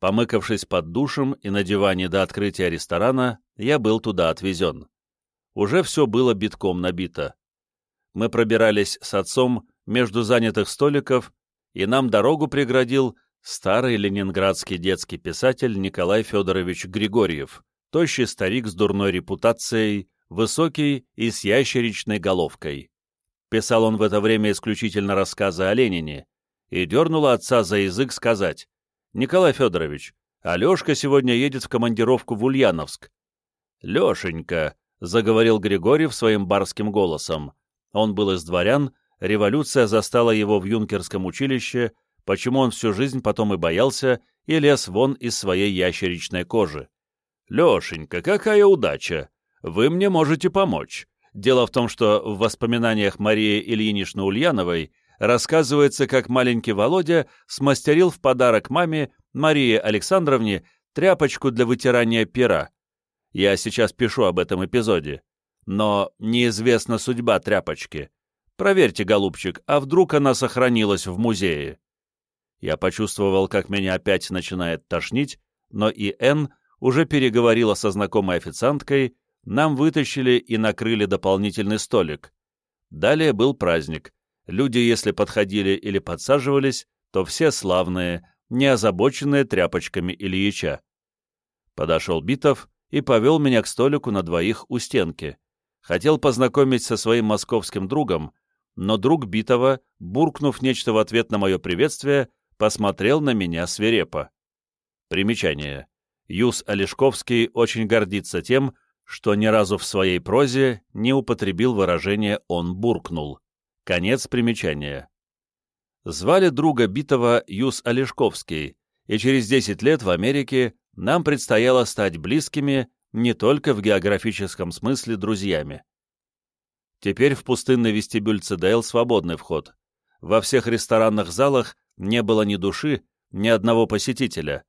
Помыкавшись под душем и на диване до открытия ресторана, я был туда отвезен. Уже все было битком набито. Мы пробирались с отцом между занятых столиков, и нам дорогу преградил Старый ленинградский детский писатель Николай Федорович Григорьев, тощий старик с дурной репутацией, высокий и с ящеричной головкой. Писал он в это время исключительно рассказы о Ленине, и дернула отца за язык сказать, «Николай Федорович, Алешка сегодня едет в командировку в Ульяновск». «Лешенька», — заговорил Григорьев своим барским голосом. Он был из дворян, революция застала его в юнкерском училище, почему он всю жизнь потом и боялся и лез вон из своей ящеричной кожи. «Лешенька, какая удача! Вы мне можете помочь. Дело в том, что в воспоминаниях Марии Ильиничны Ульяновой рассказывается, как маленький Володя смастерил в подарок маме Марии Александровне тряпочку для вытирания пера. Я сейчас пишу об этом эпизоде. Но неизвестна судьба тряпочки. Проверьте, голубчик, а вдруг она сохранилась в музее? Я почувствовал, как меня опять начинает тошнить, но и Н уже переговорила со знакомой официанткой, нам вытащили и накрыли дополнительный столик. Далее был праздник. Люди, если подходили или подсаживались, то все славные, не озабоченные тряпочками Ильича. Подошел Битов и повел меня к столику на двоих у стенки. Хотел познакомить со своим московским другом, но друг Битова, буркнув нечто в ответ на мое приветствие, посмотрел на меня свирепо. Примечание. Юс Олешковский очень гордится тем, что ни разу в своей прозе не употребил выражение «он буркнул». Конец примечания. Звали друга Битова Юс Олешковский, и через 10 лет в Америке нам предстояло стать близкими не только в географическом смысле друзьями. Теперь в пустынный вестибюль ЦДЛ свободный вход. Во всех ресторанных залах не было ни души, ни одного посетителя.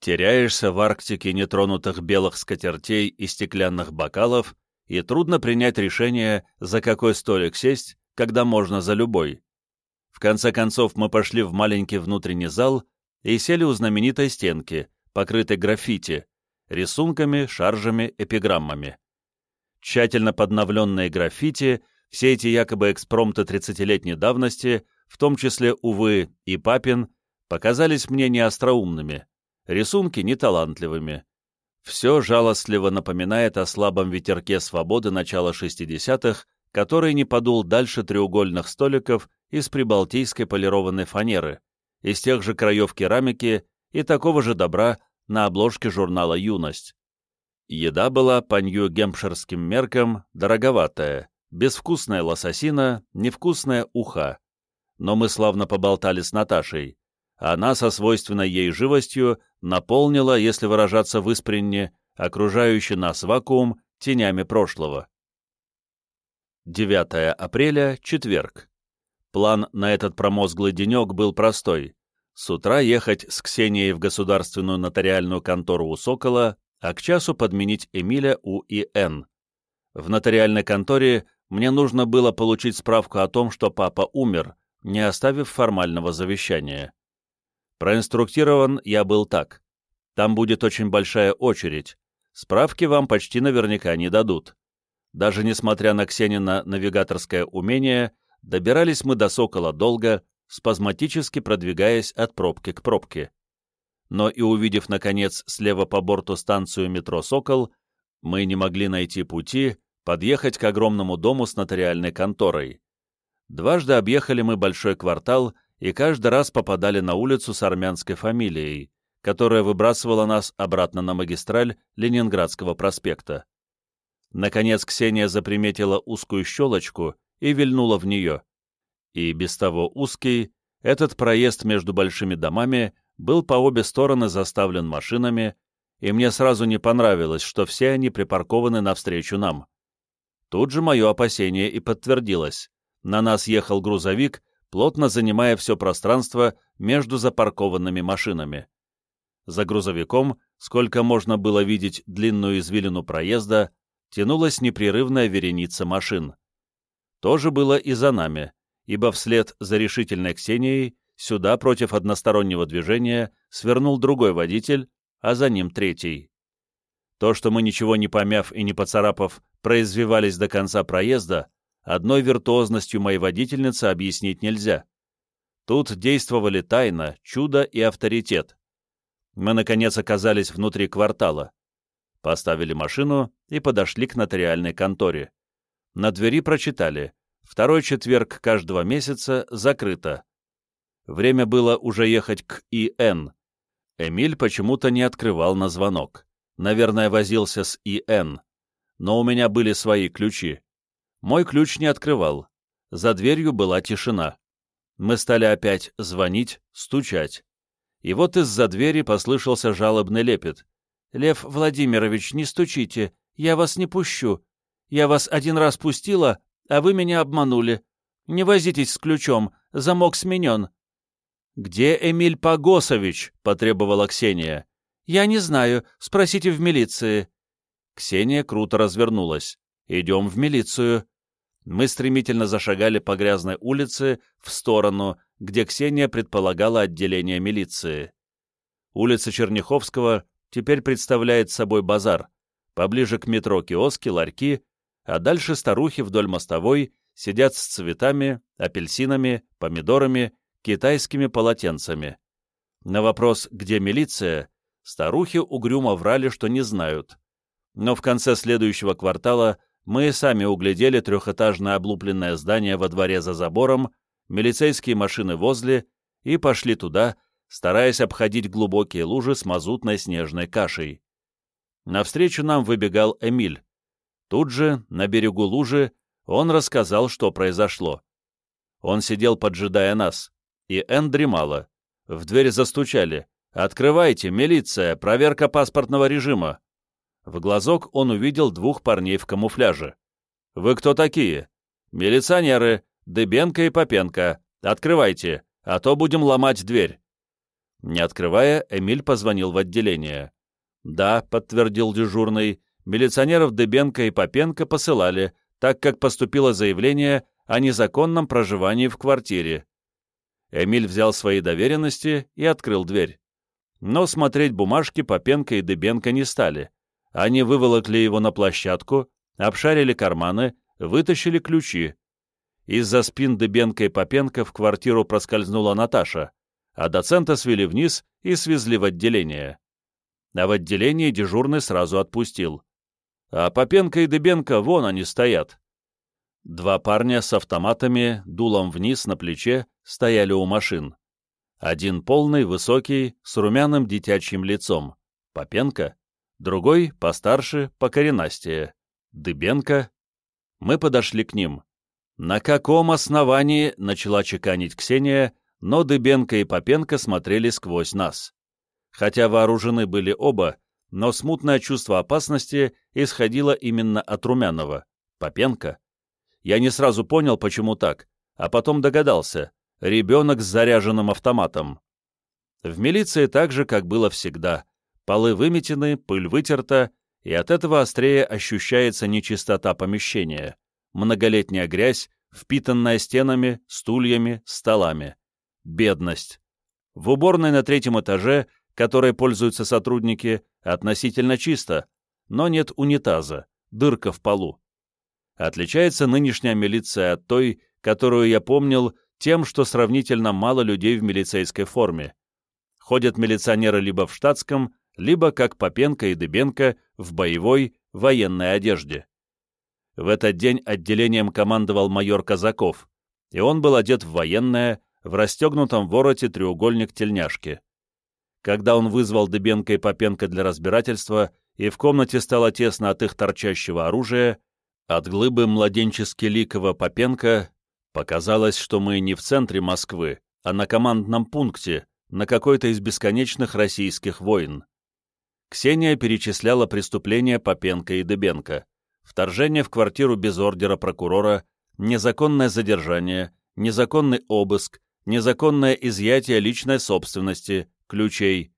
Теряешься в Арктике нетронутых белых скатертей и стеклянных бокалов, и трудно принять решение, за какой столик сесть, когда можно за любой. В конце концов мы пошли в маленький внутренний зал и сели у знаменитой стенки, покрытой граффити, рисунками, шаржами, эпиграммами. Тщательно подновленные граффити, все эти якобы экспромты 30-летней давности в том числе, увы, и Папин, показались мне неостроумными, рисунки неталантливыми. Все жалостливо напоминает о слабом ветерке свободы начала 60-х, который не подул дальше треугольных столиков из прибалтийской полированной фанеры, из тех же краев керамики и такого же добра на обложке журнала «Юность». Еда была по нью-гемпширским меркам дороговатая, безвкусная лососина, невкусная уха, но мы славно поболтали с Наташей. она со свойственной ей живостью наполнила, если выражаться в испренне, окружающий нас вакуум тенями прошлого. 9 апреля, четверг. План на этот промозглый денек был простой. С утра ехать с Ксенией в государственную нотариальную контору у Сокола, а к часу подменить Эмиля у ИН. В нотариальной конторе мне нужно было получить справку о том, что папа умер, не оставив формального завещания. Проинструктирован я был так. Там будет очень большая очередь. Справки вам почти наверняка не дадут. Даже несмотря на Ксенина навигаторское умение, добирались мы до Сокола долго, спазматически продвигаясь от пробки к пробке. Но и увидев, наконец, слева по борту станцию метро «Сокол», мы не могли найти пути подъехать к огромному дому с нотариальной конторой. Дважды объехали мы большой квартал и каждый раз попадали на улицу с армянской фамилией, которая выбрасывала нас обратно на магистраль Ленинградского проспекта. Наконец Ксения заприметила узкую щелочку и вильнула в нее. И без того узкий, этот проезд между большими домами был по обе стороны заставлен машинами, и мне сразу не понравилось, что все они припаркованы навстречу нам. Тут же мое опасение и подтвердилось. На нас ехал грузовик, плотно занимая все пространство между запаркованными машинами. За грузовиком, сколько можно было видеть длинную извилину проезда, тянулась непрерывная вереница машин. То же было и за нами, ибо вслед за решительной Ксенией сюда против одностороннего движения свернул другой водитель, а за ним третий. То, что мы ничего не помяв и не поцарапав, произвивались до конца проезда, одной виртуозностью моей водительницы объяснить нельзя. Тут действовали тайна, чудо и авторитет. Мы, наконец, оказались внутри квартала. Поставили машину и подошли к нотариальной конторе. На двери прочитали «Второй четверг каждого месяца закрыто». Время было уже ехать к ИН. Эмиль почему-то не открывал на звонок. Наверное, возился с ИН. Но у меня были свои ключи. Мой ключ не открывал. За дверью была тишина. Мы стали опять звонить, стучать. И вот из-за двери послышался жалобный лепет. «Лев Владимирович, не стучите, я вас не пущу. Я вас один раз пустила, а вы меня обманули. Не возитесь с ключом, замок сменен». «Где Эмиль Погосович?» — потребовала Ксения. «Я не знаю, спросите в милиции». Ксения круто развернулась. «Идем в милицию». Мы стремительно зашагали по грязной улице в сторону, где Ксения предполагала отделение милиции. Улица Черняховского теперь представляет собой базар. Поближе к метро киоски, ларьки, а дальше старухи вдоль мостовой сидят с цветами, апельсинами, помидорами, китайскими полотенцами. На вопрос «Где милиция?» старухи угрюмо врали, что не знают. Но в конце следующего квартала мы сами углядели трехэтажное облупленное здание во дворе за забором, милицейские машины возле, и пошли туда, стараясь обходить глубокие лужи с мазутной снежной кашей. Навстречу нам выбегал Эмиль. Тут же, на берегу лужи, он рассказал, что произошло. Он сидел, поджидая нас, и Эн дремала. В дверь застучали. «Открывайте, милиция, проверка паспортного режима». В глазок он увидел двух парней в камуфляже. «Вы кто такие?» «Милиционеры, Дыбенко и Попенко. Открывайте, а то будем ломать дверь». Не открывая, Эмиль позвонил в отделение. «Да», — подтвердил дежурный, — «милиционеров Дыбенко и Попенко посылали, так как поступило заявление о незаконном проживании в квартире». Эмиль взял свои доверенности и открыл дверь. Но смотреть бумажки Попенко и Дыбенко не стали. Они выволокли его на площадку, обшарили карманы, вытащили ключи. Из-за спин Дыбенко и Попенко в квартиру проскользнула Наташа а доцента свели вниз и свезли в отделение. А в отделении дежурный сразу отпустил. А Попенко и Дыбенко вон они стоят. Два парня с автоматами, дулом вниз на плече, стояли у машин. Один полный, высокий, с румяным детячьим лицом. Попенко. Другой, постарше, покоренастее. Дыбенко. Мы подошли к ним. «На каком основании?» — начала чеканить Ксения, но Дыбенко и Попенко смотрели сквозь нас. Хотя вооружены были оба, но смутное чувство опасности исходило именно от Румянова. Попенко? Я не сразу понял, почему так, а потом догадался. Ребенок с заряженным автоматом. В милиции так же, как было всегда. Полы выметены, пыль вытерта, и от этого острее ощущается нечистота помещения, многолетняя грязь, впитанная стенами, стульями, столами. Бедность. В уборной на третьем этаже, которой пользуются сотрудники, относительно чисто, но нет унитаза, дырка в полу. Отличается нынешняя милиция от той, которую я помнил, тем, что сравнительно мало людей в милицейской форме. Ходят милиционеры либо в штатском, либо, как Попенко и Дыбенко, в боевой, военной одежде. В этот день отделением командовал майор Казаков, и он был одет в военное, в расстегнутом вороте треугольник тельняшки. Когда он вызвал Дыбенко и Попенко для разбирательства, и в комнате стало тесно от их торчащего оружия, от глыбы младенчески ликого Попенко показалось, что мы не в центре Москвы, а на командном пункте, на какой-то из бесконечных российских войн. Ксения перечисляла преступления Попенко и Дыбенко. Вторжение в квартиру без ордера прокурора, незаконное задержание, незаконный обыск, незаконное изъятие личной собственности, ключей.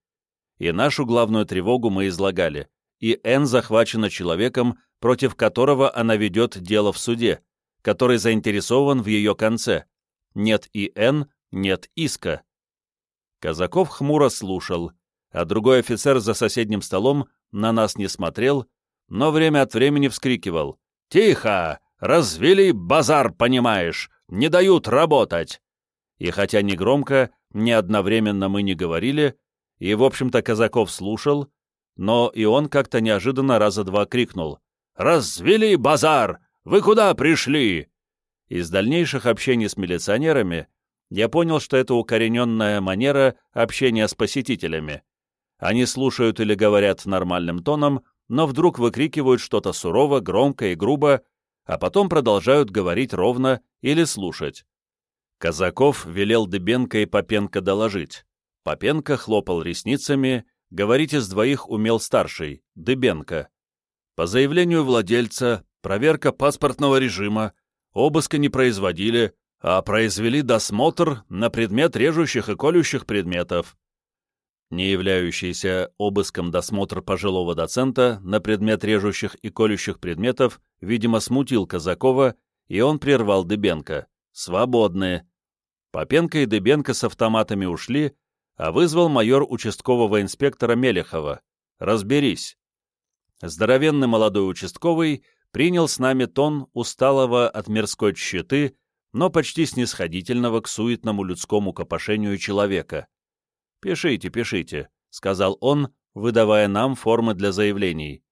И нашу главную тревогу мы излагали. И Н захвачена человеком, против которого она ведет дело в суде, который заинтересован в ее конце. Нет и Н, нет иска. Казаков хмуро слушал, а другой офицер за соседним столом на нас не смотрел, но время от времени вскрикивал. «Тихо! Развели базар, понимаешь! Не дают работать!» И хотя не громко, не одновременно мы не говорили, и, в общем-то, Казаков слушал, но и он как-то неожиданно раза два крикнул. «Развели базар! Вы куда пришли?» Из дальнейших общений с милиционерами я понял, что это укорененная манера общения с посетителями. Они слушают или говорят нормальным тоном, но вдруг выкрикивают что-то сурово, громко и грубо, а потом продолжают говорить ровно или слушать. Казаков велел Дыбенко и Попенко доложить. Попенко хлопал ресницами, говорить из двоих умел старший, Дыбенко. По заявлению владельца, проверка паспортного режима, обыска не производили, а произвели досмотр на предмет режущих и колющих предметов не являющийся обыском досмотр пожилого доцента на предмет режущих и колющих предметов, видимо, смутил Казакова, и он прервал Дыбенко. «Свободны!» Попенко и Дыбенко с автоматами ушли, а вызвал майор участкового инспектора Мелехова. «Разберись!» Здоровенный молодой участковый принял с нами тон усталого от мирской тщеты, но почти снисходительного к суетному людскому копошению человека. «Пишите, пишите», — сказал он, выдавая нам формы для заявлений.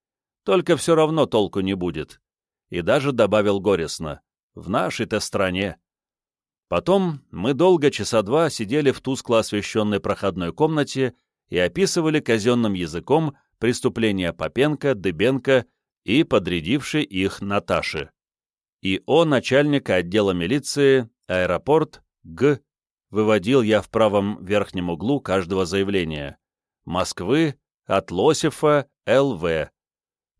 «Только все равно толку не будет». И даже добавил горестно. «В нашей-то стране». Потом мы долго, часа два, сидели в тускло освещенной проходной комнате и описывали казенным языком преступления Попенко, Дыбенко и подрядившей их Наташи. И о начальника отдела милиции, аэропорт, Г выводил я в правом верхнем углу каждого заявления. Москвы от Лосифа Л.В.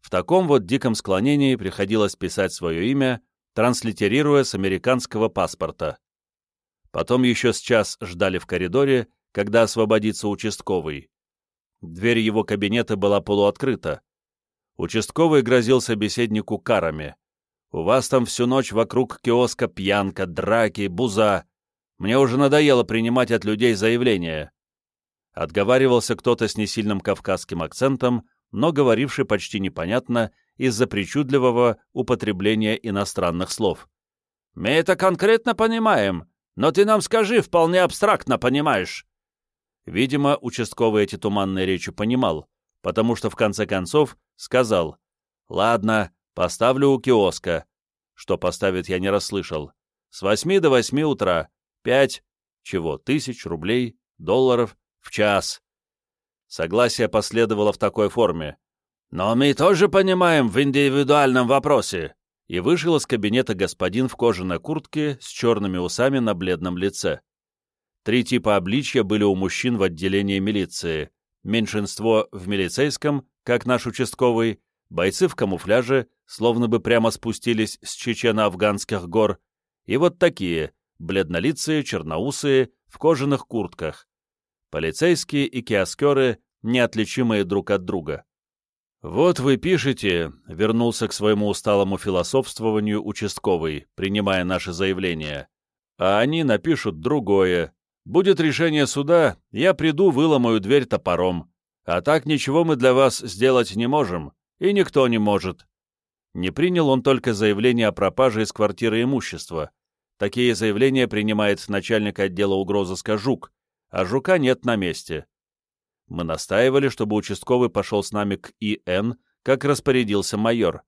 В таком вот диком склонении приходилось писать свое имя, транслитерируя с американского паспорта. Потом еще с час ждали в коридоре, когда освободится участковый. Дверь его кабинета была полуоткрыта. Участковый грозил собеседнику карами. «У вас там всю ночь вокруг киоска пьянка, драки, буза. Мне уже надоело принимать от людей заявления. Отговаривался кто-то с несильным кавказским акцентом, но говоривший почти непонятно из-за причудливого употребления иностранных слов. «Мы это конкретно понимаем, но ты нам скажи, вполне абстрактно понимаешь». Видимо, участковый эти туманные речи понимал, потому что в конце концов сказал «Ладно, поставлю у киоска». Что поставить я не расслышал. С восьми до восьми утра, Пять, чего, тысяч рублей, долларов в час. Согласие последовало в такой форме. «Но мы тоже понимаем в индивидуальном вопросе», и вышел из кабинета господин в кожаной куртке с черными усами на бледном лице. Три типа обличья были у мужчин в отделении милиции. Меньшинство в милицейском, как наш участковый, бойцы в камуфляже, словно бы прямо спустились с чечено-афганских гор, и вот такие, бледнолицые, черноусые, в кожаных куртках. Полицейские и киоскеры, неотличимые друг от друга. «Вот вы пишете», — вернулся к своему усталому философствованию участковый, принимая наше заявление, «а они напишут другое. Будет решение суда, я приду, выломаю дверь топором. А так ничего мы для вас сделать не можем, и никто не может». Не принял он только заявление о пропаже из квартиры имущества. Такие заявления принимает начальник отдела угрозыска Жук, а Жука нет на месте. Мы настаивали, чтобы участковый пошел с нами к ИН, как распорядился майор.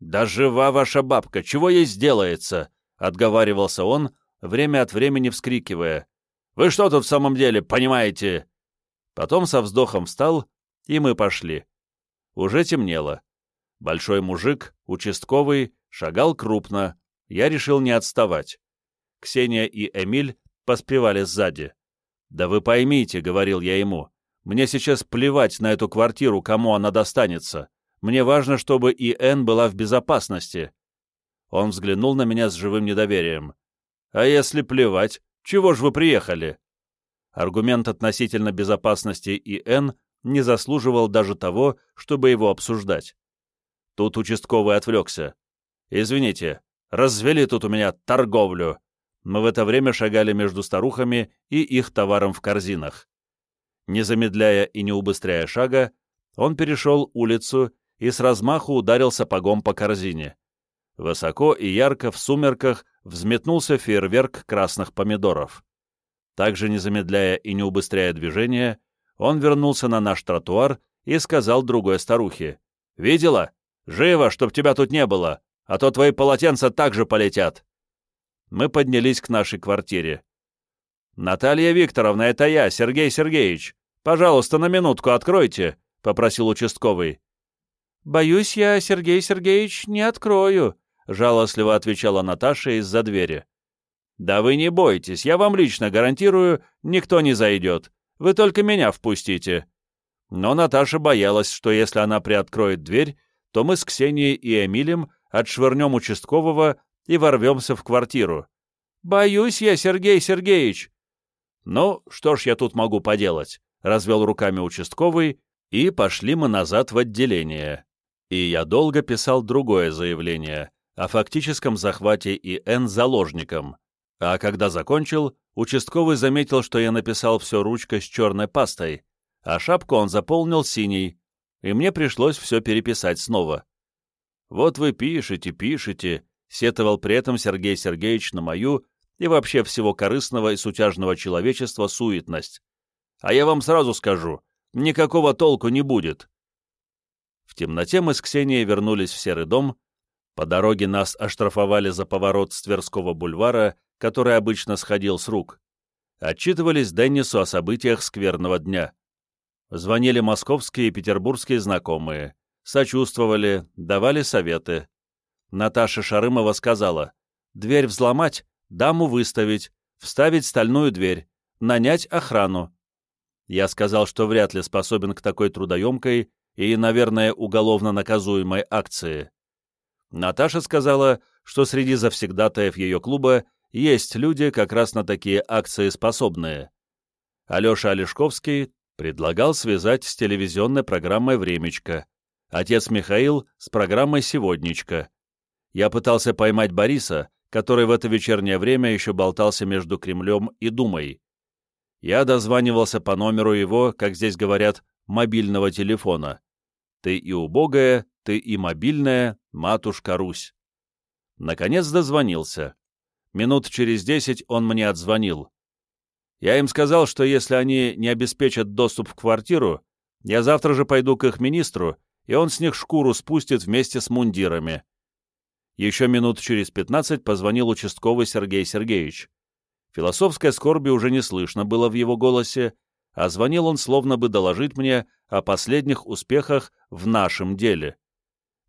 «Да жива ваша бабка, чего ей сделается?» — отговаривался он, время от времени вскрикивая. «Вы что тут в самом деле понимаете?» Потом со вздохом встал, и мы пошли. Уже темнело. Большой мужик, участковый, шагал крупно. Я решил не отставать. Ксения и Эмиль поспевали сзади. «Да вы поймите», — говорил я ему, мне сейчас плевать на эту квартиру, кому она достанется. Мне важно, чтобы и Н была в безопасности. Он взглянул на меня с живым недоверием. А если плевать, чего ж вы приехали? Аргумент относительно безопасности и Н не заслуживал даже того, чтобы его обсуждать. Тут участковый отвлекся. «Извините, развели тут у меня торговлю». Мы в это время шагали между старухами и их товаром в корзинах. Не замедляя и не убыстряя шага, он перешел улицу и с размаху ударил сапогом по корзине. Высоко и ярко в сумерках взметнулся фейерверк красных помидоров. Также не замедляя и не убыстряя движение, он вернулся на наш тротуар и сказал другой старухе, «Видела? Живо, чтоб тебя тут не было, а то твои полотенца также полетят». Мы поднялись к нашей квартире. «Наталья Викторовна, это я, Сергей Сергеевич. Пожалуйста, на минутку откройте», — попросил участковый. «Боюсь я, Сергей Сергеевич, не открою», — жалостливо отвечала Наташа из-за двери. «Да вы не бойтесь, я вам лично гарантирую, никто не зайдет. Вы только меня впустите». Но Наташа боялась, что если она приоткроет дверь, то мы с Ксенией и Эмилем отшвырнем участкового и ворвемся в квартиру. «Боюсь я, Сергей Сергеевич», «Ну, что ж я тут могу поделать?» — развел руками участковый, и пошли мы назад в отделение. И я долго писал другое заявление о фактическом захвате ИН заложником. А когда закончил, участковый заметил, что я написал все ручкой с черной пастой, а шапку он заполнил синей, и мне пришлось все переписать снова. «Вот вы пишете, пишете», — сетовал при этом Сергей Сергеевич на мою и вообще всего корыстного и сутяжного человечества суетность. А я вам сразу скажу, никакого толку не будет. В темноте мы с Ксенией вернулись в Серый дом. По дороге нас оштрафовали за поворот с Тверского бульвара, который обычно сходил с рук. Отчитывались Деннису о событиях скверного дня. Звонили московские и петербургские знакомые, сочувствовали, давали советы. Наташа Шарымова сказала, «Дверь взломать, даму выставить, вставить стальную дверь, нанять охрану. Я сказал, что вряд ли способен к такой трудоемкой и, наверное, уголовно наказуемой акции. Наташа сказала, что среди завсегдатаев ее клуба есть люди, как раз на такие акции способные. Алеша Олешковский предлагал связать с телевизионной программой «Времечко», отец Михаил с программой «Сегодничка». Я пытался поймать Бориса, который в это вечернее время еще болтался между Кремлем и Думой. Я дозванивался по номеру его, как здесь говорят, мобильного телефона. Ты и убогая, ты и мобильная, матушка Русь. Наконец дозвонился. Минут через десять он мне отзвонил. Я им сказал, что если они не обеспечат доступ в квартиру, я завтра же пойду к их министру, и он с них шкуру спустит вместе с мундирами. Еще минут через пятнадцать позвонил участковый Сергей Сергеевич. Философской скорби уже не слышно было в его голосе, а звонил он словно бы доложить мне о последних успехах в нашем деле.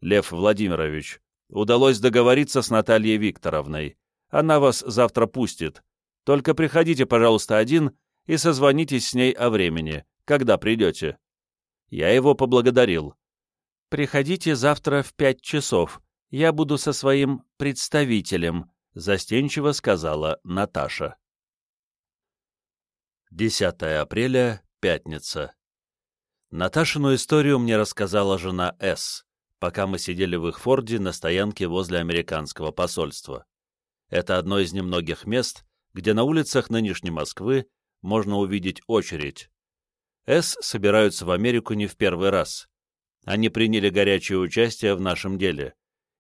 Лев Владимирович, удалось договориться с Натальей Викторовной. Она вас завтра пустит. Только приходите, пожалуйста, один и созвонитесь с ней о времени, когда придете». Я его поблагодарил. «Приходите завтра в пять часов. Я буду со своим представителем», — застенчиво сказала Наташа. 10 апреля, пятница. Наташину историю мне рассказала жена С, пока мы сидели в их Форде на стоянке возле американского посольства. Это одно из немногих мест, где на улицах нынешней Москвы можно увидеть очередь. С собираются в Америку не в первый раз. Они приняли горячее участие в нашем деле.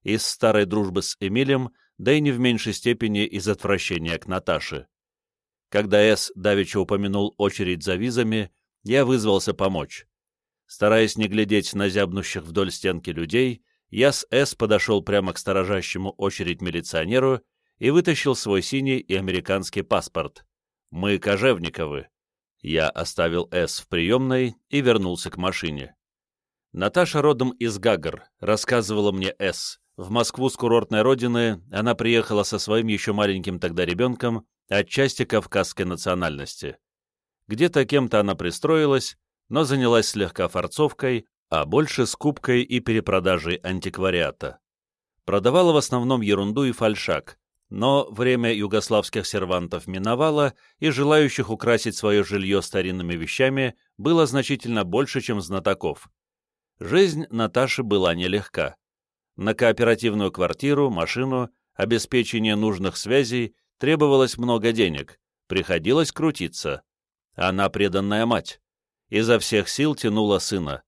Из старой дружбы с Эмилем, да и не в меньшей степени из отвращения к Наташе. Когда С давеча упомянул очередь за визами, я вызвался помочь. Стараясь не глядеть на зябнущих вдоль стенки людей, я с С подошел прямо к сторожащему очередь милиционеру и вытащил свой синий и американский паспорт. Мы Кожевниковы. Я оставил С в приемной и вернулся к машине. Наташа родом из Гагар, рассказывала мне С. В Москву с курортной родины она приехала со своим еще маленьким тогда ребенком, отчасти кавказской национальности. Где-то кем-то она пристроилась, но занялась слегка форцовкой, а больше скупкой и перепродажей антиквариата. Продавала в основном ерунду и фальшак, но время югославских сервантов миновало, и желающих украсить свое жилье старинными вещами было значительно больше, чем знатоков. Жизнь Наташи была нелегка. На кооперативную квартиру, машину, обеспечение нужных связей требовалось много денег, приходилось крутиться. Она преданная мать. Изо всех сил тянула сына.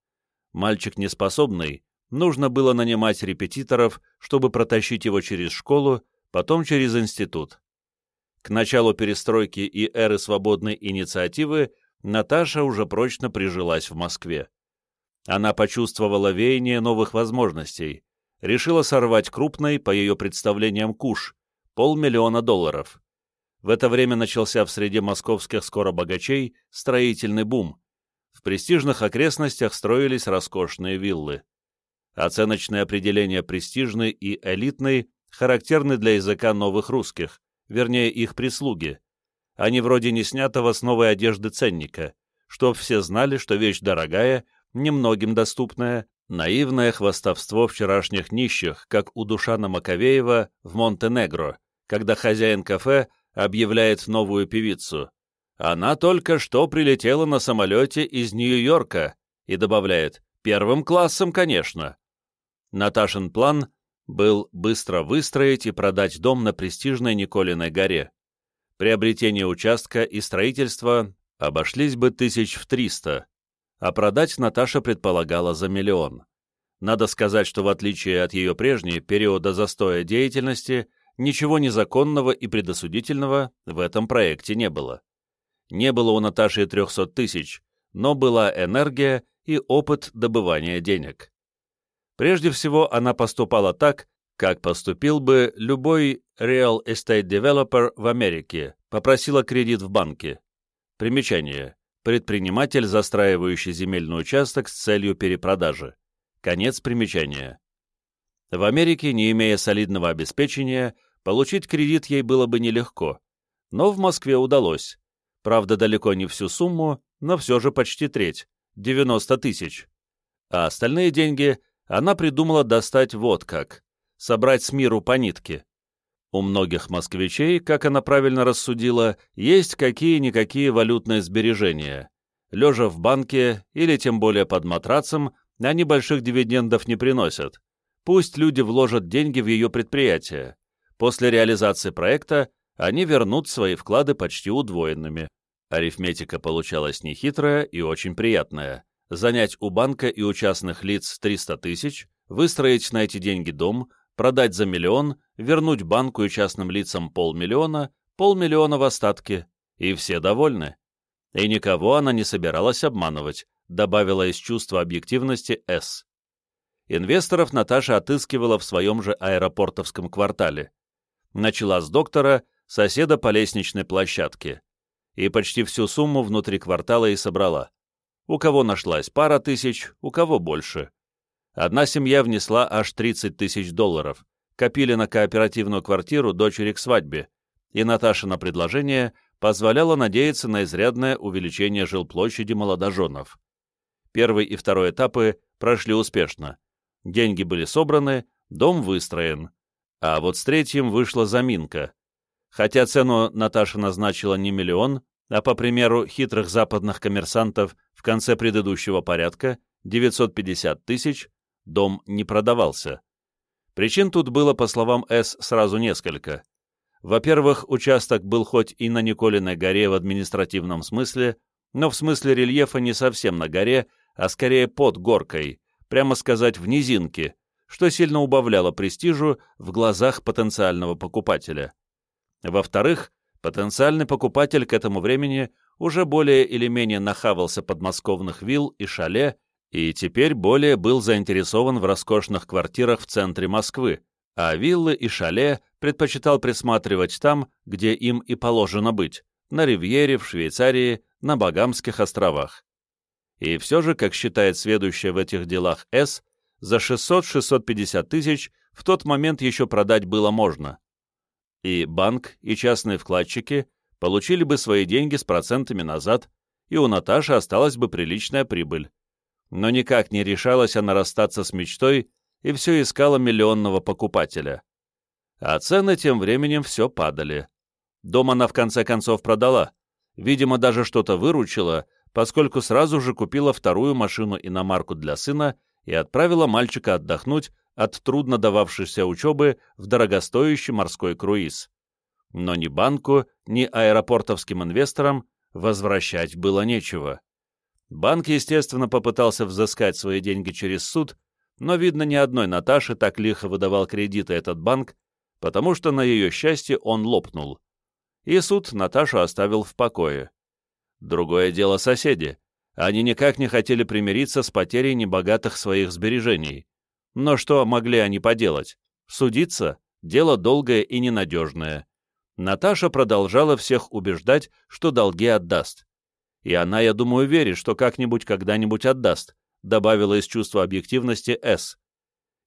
Мальчик неспособный, нужно было нанимать репетиторов, чтобы протащить его через школу, потом через институт. К началу перестройки и эры свободной инициативы Наташа уже прочно прижилась в Москве. Она почувствовала веяние новых возможностей, решила сорвать крупный, по ее представлениям, куш, полмиллиона долларов. В это время начался в среде московских скоробогачей строительный бум. В престижных окрестностях строились роскошные виллы. Оценочное определение «престижный» и «элитный» характерны для языка новых русских, вернее их прислуги. Они вроде не снятого с новой одежды ценника, чтоб все знали, что вещь дорогая, немногим доступная, наивное хвастовство вчерашних нищих, как у Душана Маковеева в Монтенегро, когда хозяин кафе объявляет новую певицу. Она только что прилетела на самолете из Нью-Йорка и добавляет «первым классом, конечно». Наташин план был быстро выстроить и продать дом на престижной Николиной горе. Приобретение участка и строительство обошлись бы тысяч в триста, а продать Наташа предполагала за миллион. Надо сказать, что в отличие от ее прежней периода застоя деятельности, ничего незаконного и предосудительного в этом проекте не было. Не было у Наташи 300 тысяч, но была энергия и опыт добывания денег. Прежде всего, она поступала так, как поступил бы любой real estate developer в Америке, попросила кредит в банке. Примечание. Предприниматель, застраивающий земельный участок с целью перепродажи. Конец примечания. В Америке, не имея солидного обеспечения, получить кредит ей было бы нелегко. Но в Москве удалось. Правда, далеко не всю сумму, но все же почти треть – 90 тысяч. А остальные деньги она придумала достать вот как — собрать с миру по нитке. У многих москвичей, как она правильно рассудила, есть какие-никакие валютные сбережения. Лежа в банке или тем более под матрацем, они больших дивидендов не приносят. Пусть люди вложат деньги в ее предприятие. После реализации проекта они вернут свои вклады почти удвоенными. Арифметика получалась нехитрая и очень приятная занять у банка и у частных лиц 300 тысяч, выстроить на эти деньги дом, продать за миллион, вернуть банку и частным лицам полмиллиона, полмиллиона в остатке, и все довольны. И никого она не собиралась обманывать, добавила из чувства объективности «С». Инвесторов Наташа отыскивала в своем же аэропортовском квартале. Начала с доктора, соседа по лестничной площадке. И почти всю сумму внутри квартала и собрала. У кого нашлась пара тысяч, у кого больше. Одна семья внесла аж 30 тысяч долларов. Копили на кооперативную квартиру дочери к свадьбе. и Наташина предложение позволяло надеяться на изрядное увеличение жилплощади молодоженов. Первый и второй этапы прошли успешно. Деньги были собраны, дом выстроен. А вот с третьим вышла заминка. Хотя цену Наташа назначила не миллион, а по примеру хитрых западных коммерсантов в конце предыдущего порядка 950 тысяч, дом не продавался. Причин тут было, по словам С, сразу несколько. Во-первых, участок был хоть и на Николиной горе в административном смысле, но в смысле рельефа не совсем на горе, а скорее под горкой, прямо сказать в низинке, что сильно убавляло престижу в глазах потенциального покупателя. Во-вторых, потенциальный покупатель к этому времени уже более или менее нахавался подмосковных вилл и шале и теперь более был заинтересован в роскошных квартирах в центре Москвы, а виллы и шале предпочитал присматривать там, где им и положено быть, на Ривьере, в Швейцарии, на Багамских островах. И все же, как считает сведущая в этих делах С, за 600-650 тысяч в тот момент еще продать было можно. И банк, и частные вкладчики получили бы свои деньги с процентами назад, и у Наташи осталась бы приличная прибыль. Но никак не решалась она расстаться с мечтой и все искала миллионного покупателя. А цены тем временем все падали. Дом она в конце концов продала. Видимо, даже что-то выручила, поскольку сразу же купила вторую машину-иномарку для сына и отправила мальчика отдохнуть от трудно дававшейся учебы в дорогостоящий морской круиз. Но ни банку, ни аэропортовским инвесторам возвращать было нечего. Банк, естественно, попытался взыскать свои деньги через суд, но, видно, ни одной Наташе так лихо выдавал кредиты этот банк, потому что на ее счастье он лопнул. И суд Наташу оставил в покое. Другое дело соседи. Они никак не хотели примириться с потерей небогатых своих сбережений. Но что могли они поделать? Судиться — дело долгое и ненадежное. Наташа продолжала всех убеждать, что долги отдаст. И она, я думаю, верит, что как-нибудь когда-нибудь отдаст, добавила из чувства объективности С.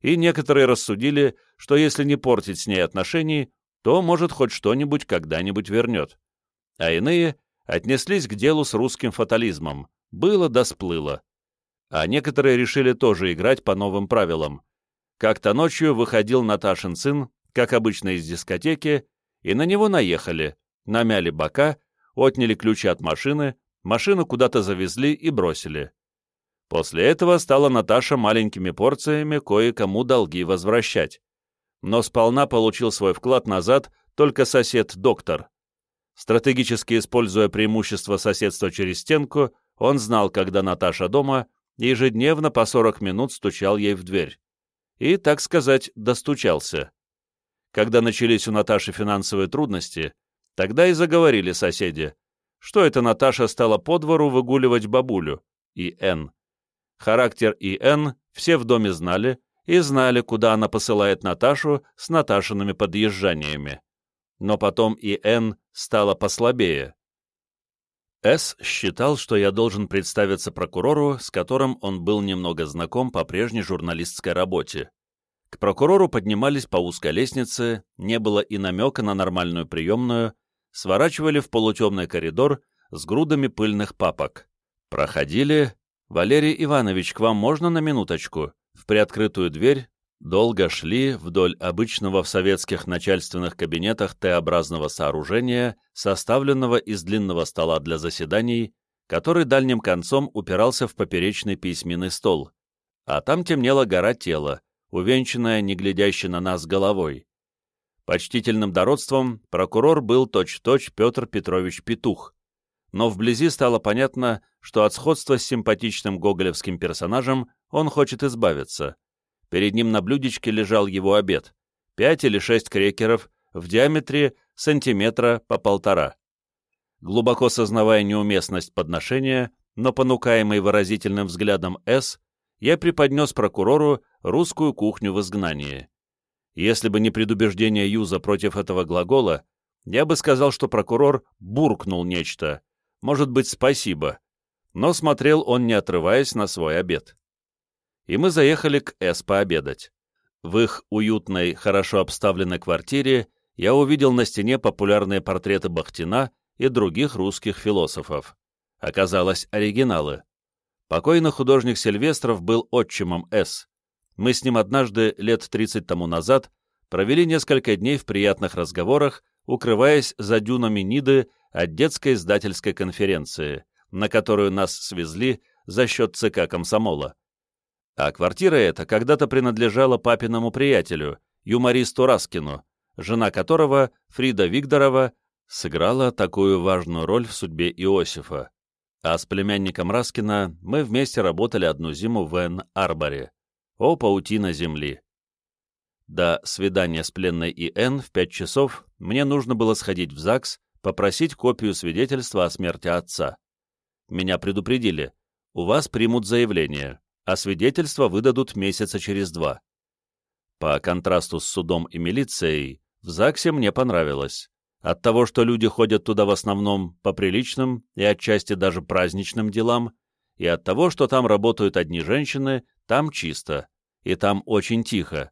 И некоторые рассудили, что если не портить с ней отношений, то, может, хоть что-нибудь когда-нибудь вернет. А иные отнеслись к делу с русским фатализмом. Было да сплыло. А некоторые решили тоже играть по новым правилам. Как-то ночью выходил Наташин сын, как обычно из дискотеки, и на него наехали, намяли бока, отняли ключи от машины, машину куда-то завезли и бросили. После этого стала Наташа маленькими порциями кое-кому долги возвращать. Но сполна получил свой вклад назад только сосед-доктор. Стратегически используя преимущество соседства через стенку, он знал, когда Наташа дома, и ежедневно по 40 минут стучал ей в дверь. И, так сказать, достучался. Когда начались у Наташи финансовые трудности, тогда и заговорили соседи, что это Наташа стала по двору выгуливать бабулю, и Н. Характер и Н все в доме знали, и знали, куда она посылает Наташу с Наташиными подъезжаниями но потом и Н стало послабее. С считал, что я должен представиться прокурору, с которым он был немного знаком по прежней журналистской работе. К прокурору поднимались по узкой лестнице, не было и намека на нормальную приемную, сворачивали в полутемный коридор с грудами пыльных папок. Проходили. «Валерий Иванович, к вам можно на минуточку?» В приоткрытую дверь долго шли вдоль обычного в советских начальственных кабинетах Т-образного сооружения, составленного из длинного стола для заседаний, который дальним концом упирался в поперечный письменный стол. А там темнела гора тела, увенчанная не глядящей на нас головой. Почтительным дородством прокурор был точь-точь -точь Петр Петрович Петух, но вблизи стало понятно, что от сходства с симпатичным гоголевским персонажем он хочет избавиться — Перед ним на блюдечке лежал его обед. Пять или шесть крекеров в диаметре сантиметра по полтора. Глубоко сознавая неуместность подношения, но понукаемый выразительным взглядом «С», я преподнес прокурору русскую кухню в изгнании. Если бы не предубеждение Юза против этого глагола, я бы сказал, что прокурор буркнул нечто, может быть, спасибо, но смотрел он, не отрываясь на свой обед и мы заехали к С пообедать. В их уютной, хорошо обставленной квартире я увидел на стене популярные портреты Бахтина и других русских философов. Оказалось, оригиналы. Покойный художник Сильвестров был отчимом С. Мы с ним однажды, лет 30 тому назад, провели несколько дней в приятных разговорах, укрываясь за дюнами Ниды от детской издательской конференции, на которую нас свезли за счет ЦК комсомола. А квартира эта когда-то принадлежала папиному приятелю, юмористу Раскину, жена которого, Фрида Вигдорова, сыграла такую важную роль в судьбе Иосифа. А с племянником Раскина мы вместе работали одну зиму в Эн-Арборе. О, паутина земли! До свидания с пленной И.Н. в пять часов мне нужно было сходить в ЗАГС, попросить копию свидетельства о смерти отца. Меня предупредили, у вас примут заявление, а свидетельство выдадут месяца через два. По контрасту с судом и милицией, в ЗАГСе мне понравилось. От того, что люди ходят туда в основном по приличным и отчасти даже праздничным делам, и от того, что там работают одни женщины, там чисто, и там очень тихо.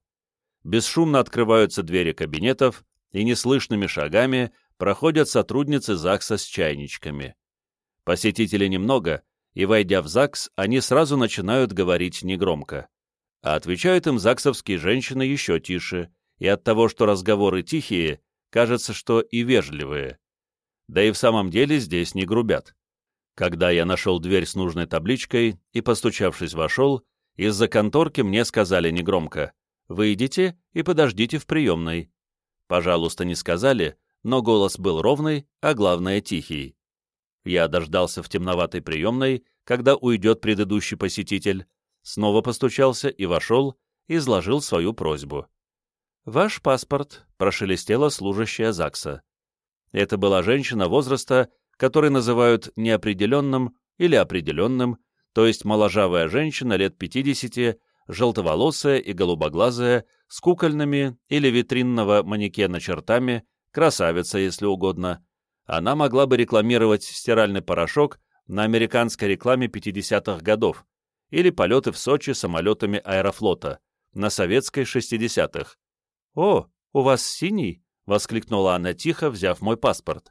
Бесшумно открываются двери кабинетов, и неслышными шагами проходят сотрудницы ЗАГСа с чайничками. Посетителей немного, и, войдя в ЗАГС, они сразу начинают говорить негромко. А отвечают им ЗАГСовские женщины еще тише, и от того, что разговоры тихие, кажется, что и вежливые. Да и в самом деле здесь не грубят. Когда я нашел дверь с нужной табличкой и, постучавшись, вошел, из-за конторки мне сказали негромко «Выйдите и подождите в приемной». Пожалуйста, не сказали, но голос был ровный, а главное тихий. Я дождался в темноватой приемной, когда уйдет предыдущий посетитель, снова постучался и вошел, изложил свою просьбу. «Ваш паспорт», — прошелестела служащая ЗАГСа. Это была женщина возраста, который называют неопределенным или определенным, то есть моложавая женщина лет 50, желтоволосая и голубоглазая, с кукольными или витринного манекена чертами, красавица, если угодно. Она могла бы рекламировать стиральный порошок на американской рекламе 50-х годов или полеты в Сочи самолетами аэрофлота на советской 60-х. «О, у вас синий?» — воскликнула она тихо, взяв мой паспорт.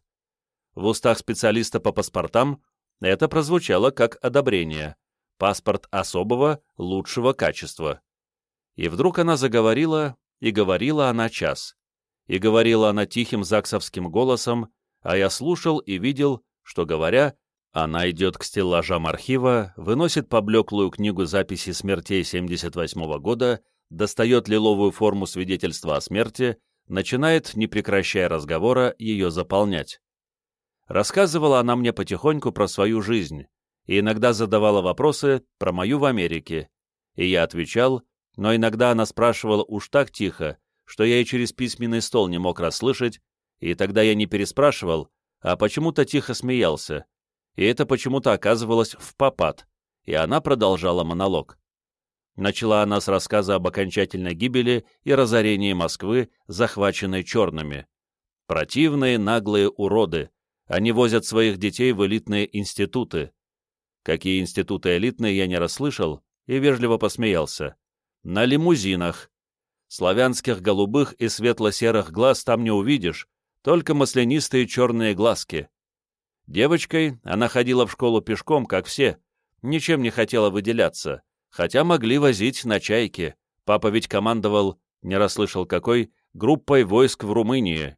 В устах специалиста по паспортам это прозвучало как одобрение. Паспорт особого, лучшего качества. И вдруг она заговорила, и говорила она час. И говорила она тихим заксовским голосом, а я слушал и видел, что, говоря, она идет к стеллажам архива, выносит поблеклую книгу записи смертей 78 -го года достает лиловую форму свидетельства о смерти, начинает, не прекращая разговора, ее заполнять. Рассказывала она мне потихоньку про свою жизнь и иногда задавала вопросы про мою в Америке, и я отвечал, но иногда она спрашивала уж так тихо, что я и через письменный стол не мог расслышать, и тогда я не переспрашивал, а почему-то тихо смеялся, и это почему-то оказывалось в попад, и она продолжала монолог. Начала она с рассказа об окончательной гибели и разорении Москвы, захваченной черными. Противные наглые уроды. Они возят своих детей в элитные институты. Какие институты элитные, я не расслышал и вежливо посмеялся. На лимузинах. Славянских голубых и светло-серых глаз там не увидишь, только маслянистые черные глазки. Девочкой она ходила в школу пешком, как все, ничем не хотела выделяться Хотя могли возить на чайке. Папа ведь командовал, не расслышал какой, группой войск в Румынии.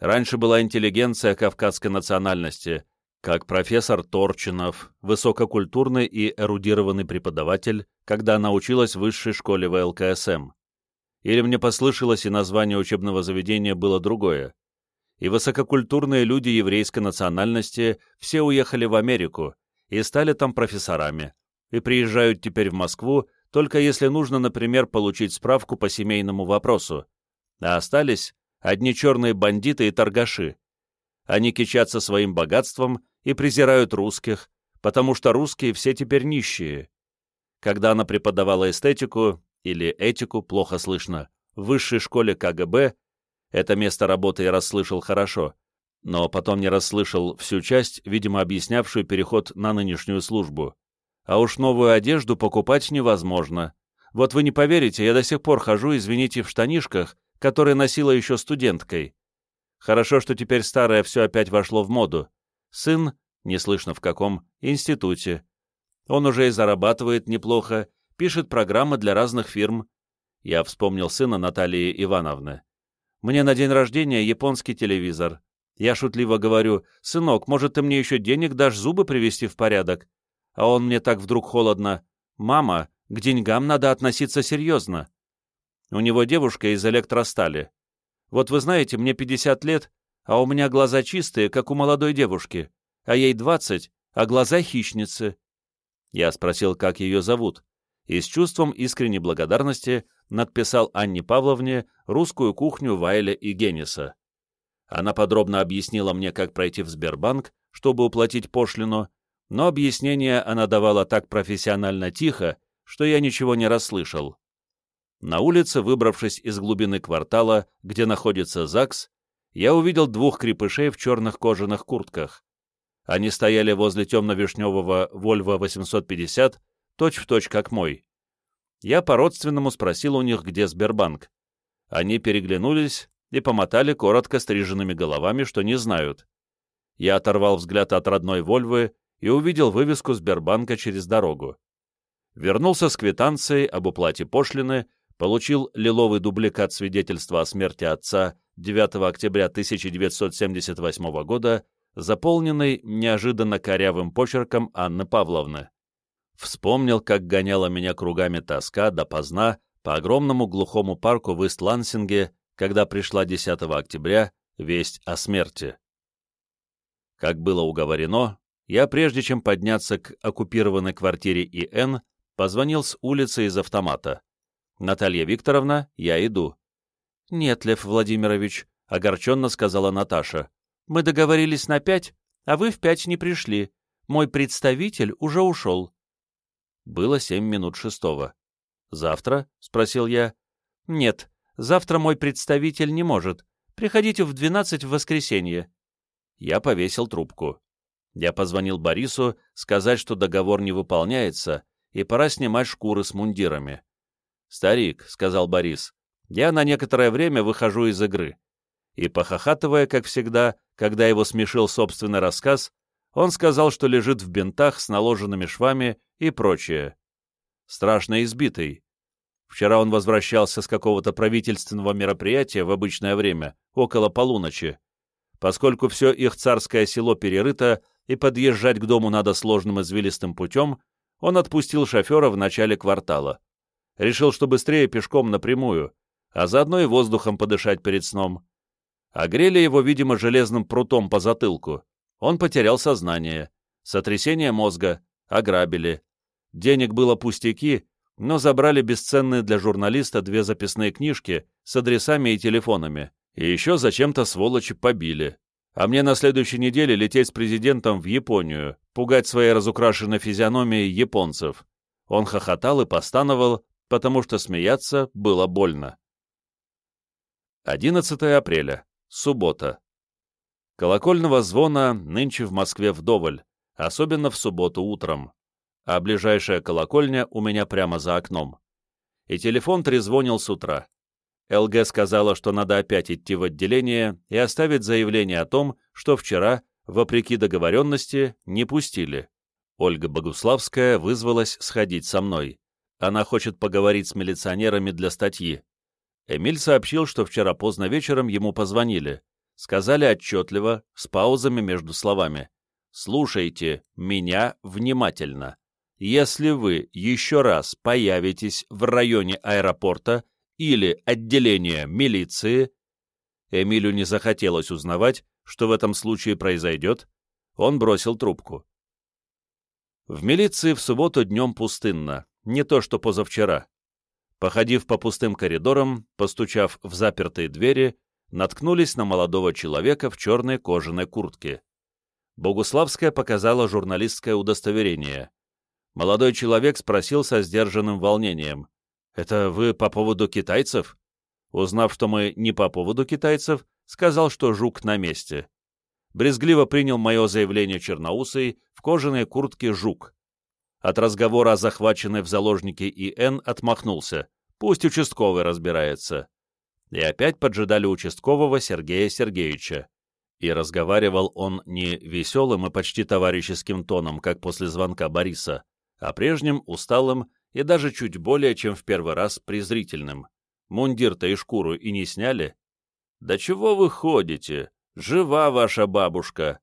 Раньше была интеллигенция кавказской национальности, как профессор Торчинов, высококультурный и эрудированный преподаватель, когда она училась в высшей школе ВЛКСМ. Или мне послышалось, и название учебного заведения было другое. И высококультурные люди еврейской национальности все уехали в Америку и стали там профессорами, и приезжают теперь в Москву, только если нужно, например, получить справку по семейному вопросу. А остались одни черные бандиты и торгаши. Они кичатся своим богатством и презирают русских, потому что русские все теперь нищие. Когда она преподавала эстетику, или этику, плохо слышно, в высшей школе КГБ, это место работы я расслышал хорошо, но потом не расслышал всю часть, видимо, объяснявшую переход на нынешнюю службу а уж новую одежду покупать невозможно. Вот вы не поверите, я до сих пор хожу, извините, в штанишках, которые носила еще студенткой, Хорошо, что теперь старое все опять вошло в моду. Сын, не слышно в каком, институте. Он уже и зарабатывает неплохо, пишет программы для разных фирм. Я вспомнил сына Натальи Ивановны. Мне на день рождения японский телевизор. Я шутливо говорю, «Сынок, может, ты мне еще денег дашь зубы привести в порядок?» А он мне так вдруг холодно. «Мама, к деньгам надо относиться серьезно». У него девушка из электростали. Вот вы знаете, мне 50 лет, а у меня глаза чистые, как у молодой девушки, а ей 20, а глаза хищницы. Я спросил, как ее зовут, и с чувством искренней благодарности надписал Анне Павловне русскую кухню Вайля и Генниса. Она подробно объяснила мне, как пройти в Сбербанк, чтобы уплатить пошлину, но объяснение она давала так профессионально тихо, что я ничего не расслышал. На улице, выбравшись из глубины квартала, где находится ЗАГС, я увидел двух крепышей в черных кожаных куртках. Они стояли возле темно-вишневого Volvo 850, точь-в-точь как мой. Я по-родственному спросил у них, где Сбербанк. Они переглянулись и помотали коротко стриженными головами, что не знают. Я оторвал взгляд от родной Вольвы и увидел вывеску Сбербанка через дорогу. Вернулся с квитанцией об уплате пошлины получил лиловый дубликат свидетельства о смерти отца 9 октября 1978 года, заполненный неожиданно корявым почерком Анны Павловны. Вспомнил, как гоняла меня кругами тоска допоздна по огромному глухому парку в Ист-Лансинге, когда пришла 10 октября весть о смерти. Как было уговорено, я, прежде чем подняться к оккупированной квартире ИН, позвонил с улицы из автомата. «Наталья Викторовна, я иду». «Нет, Лев Владимирович», — огорченно сказала Наташа. «Мы договорились на пять, а вы в пять не пришли. Мой представитель уже ушел». Было семь минут шестого. «Завтра?» — спросил я. «Нет, завтра мой представитель не может. Приходите в двенадцать в воскресенье». Я повесил трубку. Я позвонил Борису сказать, что договор не выполняется, и пора снимать шкуры с мундирами. «Старик», — сказал Борис, — «я на некоторое время выхожу из игры». И, похохатывая, как всегда, когда его смешил собственный рассказ, он сказал, что лежит в бинтах с наложенными швами и прочее. Страшно избитый. Вчера он возвращался с какого-то правительственного мероприятия в обычное время, около полуночи. Поскольку все их царское село перерыто и подъезжать к дому надо сложным извилистым путем, он отпустил шофера в начале квартала. Решил, что быстрее пешком напрямую, а заодно и воздухом подышать перед сном. Огрели его, видимо, железным прутом по затылку. Он потерял сознание. Сотрясение мозга. Ограбили. Денег было пустяки, но забрали бесценные для журналиста две записные книжки с адресами и телефонами. И еще зачем-то сволочи побили. А мне на следующей неделе лететь с президентом в Японию, пугать своей разукрашенной физиономией японцев. Он хохотал и постановал, потому что смеяться было больно. 11 апреля. Суббота. Колокольного звона нынче в Москве вдоволь, особенно в субботу утром. А ближайшая колокольня у меня прямо за окном. И телефон трезвонил с утра. ЛГ сказала, что надо опять идти в отделение и оставить заявление о том, что вчера, вопреки договоренности, не пустили. Ольга Богуславская вызвалась сходить со мной. Она хочет поговорить с милиционерами для статьи. Эмиль сообщил, что вчера поздно вечером ему позвонили. Сказали отчетливо, с паузами между словами. «Слушайте меня внимательно. Если вы еще раз появитесь в районе аэропорта или отделения милиции...» Эмилю не захотелось узнавать, что в этом случае произойдет. Он бросил трубку. В милиции в субботу днем пустынно не то что позавчера. Походив по пустым коридорам, постучав в запертые двери, наткнулись на молодого человека в черной кожаной куртке. Богуславская показала журналистское удостоверение. Молодой человек спросил со сдержанным волнением. «Это вы по поводу китайцев?» Узнав, что мы не по поводу китайцев, сказал, что жук на месте. Брезгливо принял мое заявление черноусый в кожаной куртке жук. От разговора о захваченной в заложники ИН отмахнулся. Пусть участковый разбирается. и опять поджидали участкового Сергея Сергеевича. И разговаривал он не веселым и почти товарищеским тоном, как после звонка Бориса, а прежним, усталым и даже чуть более, чем в первый раз, презрительным. Мундир-то и шкуру и не сняли. «Да чего вы ходите? Жива ваша бабушка!»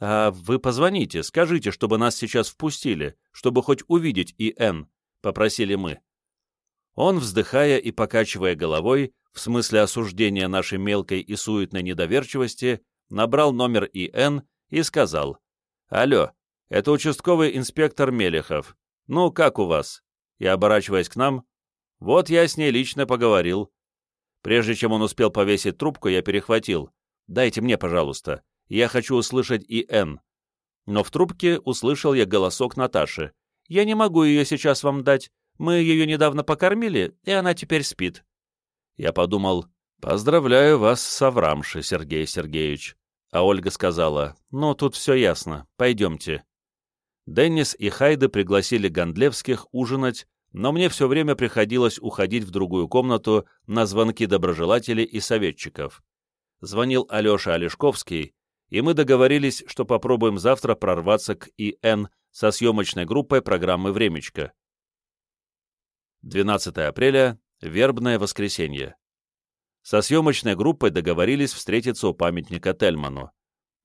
«А вы позвоните, скажите, чтобы нас сейчас впустили, чтобы хоть увидеть И.Н.» — попросили мы. Он, вздыхая и покачивая головой, в смысле осуждения нашей мелкой и суетной недоверчивости, набрал номер И.Н. и сказал, «Алло, это участковый инспектор Мелехов. Ну, как у вас?» И, оборачиваясь к нам, «Вот я с ней лично поговорил». Прежде чем он успел повесить трубку, я перехватил. «Дайте мне, пожалуйста. Я хочу услышать И.Н.» Но в трубке услышал я голосок Наташи. «Я не могу ее сейчас вам дать. Мы ее недавно покормили, и она теперь спит». Я подумал, «Поздравляю вас с Аврамши, Сергей Сергеевич». А Ольга сказала, «Ну, тут все ясно. Пойдемте». Деннис и Хайде пригласили Гондлевских ужинать, но мне все время приходилось уходить в другую комнату на звонки доброжелателей и советчиков. Звонил Алеша Олешковский, и мы договорились, что попробуем завтра прорваться к ИН со съемочной группой программы «Времечко». 12 апреля, вербное воскресенье. Со съемочной группой договорились встретиться у памятника Тельману.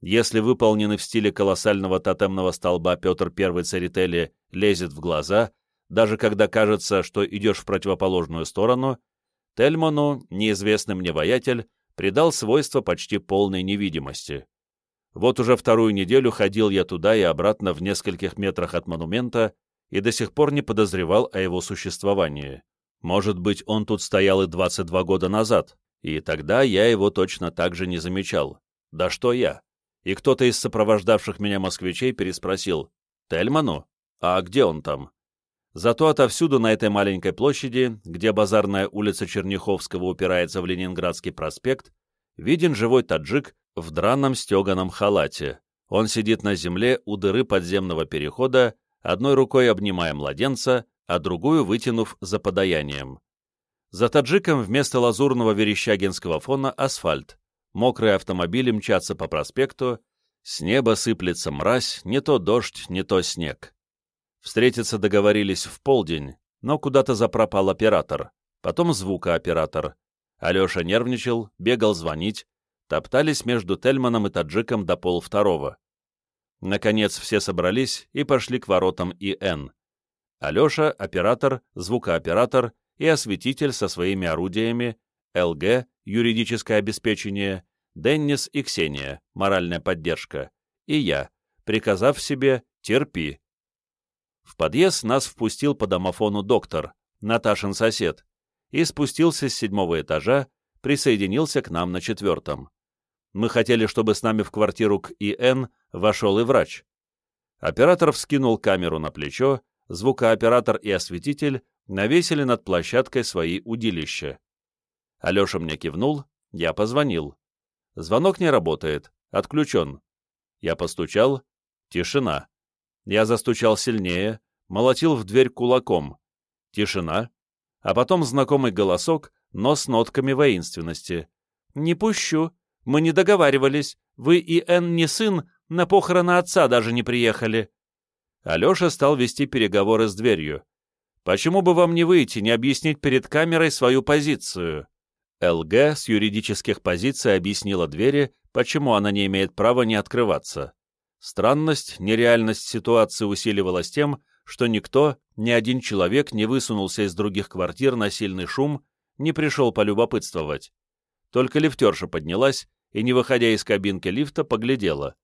Если выполненный в стиле колоссального тотемного столба Петр I Церетели лезет в глаза, даже когда кажется, что идешь в противоположную сторону, Тельману, неизвестный мне воятель, придал свойство почти полной невидимости. Вот уже вторую неделю ходил я туда и обратно в нескольких метрах от монумента и до сих пор не подозревал о его существовании. Может быть, он тут стоял и 22 года назад, и тогда я его точно так же не замечал. Да что я? И кто-то из сопровождавших меня москвичей переспросил, «Тельману? А где он там?» Зато отовсюду на этой маленькой площади, где базарная улица Черняховского упирается в Ленинградский проспект, виден живой таджик в драном стеганом халате. Он сидит на земле у дыры подземного перехода, одной рукой обнимая младенца, а другую вытянув за подаянием. За таджиком вместо лазурного верещагинского фона асфальт. Мокрые автомобили мчатся по проспекту, с неба сыплется мразь, не то дождь, не то снег. Встретиться договорились в полдень, но куда-то запропал оператор, потом звукооператор. Алеша нервничал, бегал звонить, топтались между Тельманом и таджиком до полвторого. Наконец все собрались и пошли к воротам ИН. Алеша, оператор, звукооператор и осветитель со своими орудиями, ЛГ, юридическое обеспечение, Деннис и Ксения, моральная поддержка, и я, приказав себе «терпи». В подъезд нас впустил по домофону доктор, Наташин сосед, и спустился с седьмого этажа, присоединился к нам на четвертом. Мы хотели, чтобы с нами в квартиру к ИН вошел и врач. Оператор вскинул камеру на плечо, звукооператор и осветитель навесили над площадкой свои удилища. Алеша мне кивнул, я позвонил. Звонок не работает, отключен. Я постучал, тишина. Я застучал сильнее, молотил в дверь кулаком. Тишина. А потом знакомый голосок, но с нотками воинственности. «Не пущу. Мы не договаривались. Вы и Н не сын, на похороны отца даже не приехали». Алеша стал вести переговоры с дверью. Почему бы вам не выйти, не объяснить перед камерой свою позицию? ЛГ с юридических позиций объяснила двери, почему она не имеет права не открываться. Странность, нереальность ситуации усиливалась тем, что никто, ни один человек не высунулся из других квартир на сильный шум, не пришел полюбопытствовать. Только лифтерша поднялась и, не выходя из кабинки лифта, поглядела.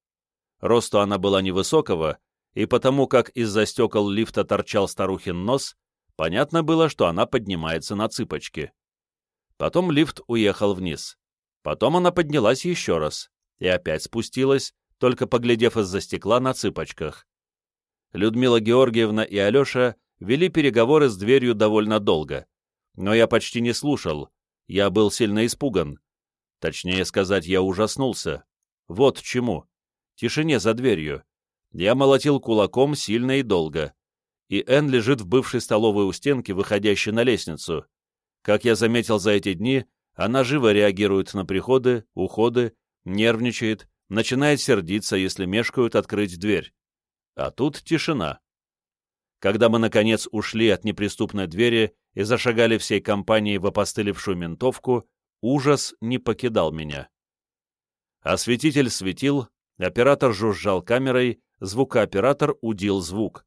Росту она была невысокого, и потому как из-за стекол лифта торчал старухин нос, Понятно было, что она поднимается на цыпочки. Потом лифт уехал вниз. Потом она поднялась еще раз и опять спустилась, только поглядев из-за стекла на цыпочках. Людмила Георгиевна и Алеша вели переговоры с дверью довольно долго, но я почти не слушал, я был сильно испуган. Точнее сказать, я ужаснулся. Вот чему. Тишине за дверью. Я молотил кулаком сильно и долго и Энн лежит в бывшей столовой у стенки, выходящей на лестницу. Как я заметил за эти дни, Она живо реагирует на приходы, уходы, нервничает, начинает сердиться, если мешкают открыть дверь. А тут тишина. Когда мы, наконец, ушли от неприступной двери и зашагали всей компанией в опостылевшую ментовку, ужас не покидал меня. Осветитель светил, оператор жужжал камерой, звукооператор удил звук.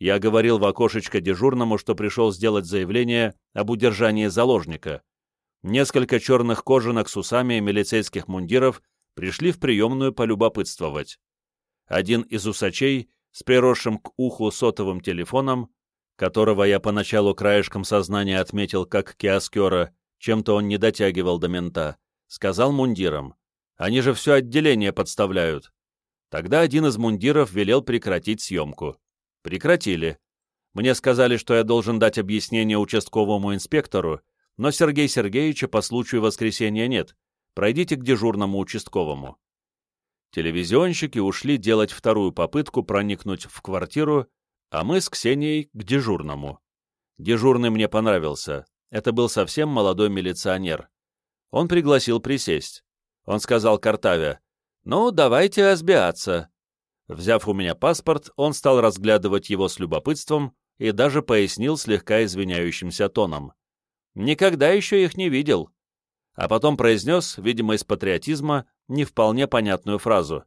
Я говорил в окошечко дежурному, что пришел сделать заявление об удержании заложника. Несколько черных кожанок с усами милицейских мундиров пришли в приемную полюбопытствовать. Один из усачей с приросшим к уху сотовым телефоном, которого я поначалу краешком сознания отметил как киоскера, чем-то он не дотягивал до мента, сказал мундирам. Они же все отделение подставляют. Тогда один из мундиров велел прекратить съемку. Прекратили. Мне сказали, что я должен дать объяснение участковому инспектору, но Сергея Сергеевича по случаю воскресенья нет. Пройдите к дежурному участковому. Телевизионщики ушли делать вторую попытку проникнуть в квартиру, а мы с Ксенией к дежурному. Дежурный мне понравился. Это был совсем молодой милиционер. Он пригласил присесть. Он сказал Картаве, «Ну, давайте разбираться». Взяв у меня паспорт, он стал разглядывать его с любопытством и даже пояснил слегка извиняющимся тоном. «Никогда еще их не видел». А потом произнес, видимо, из патриотизма, не вполне понятную фразу.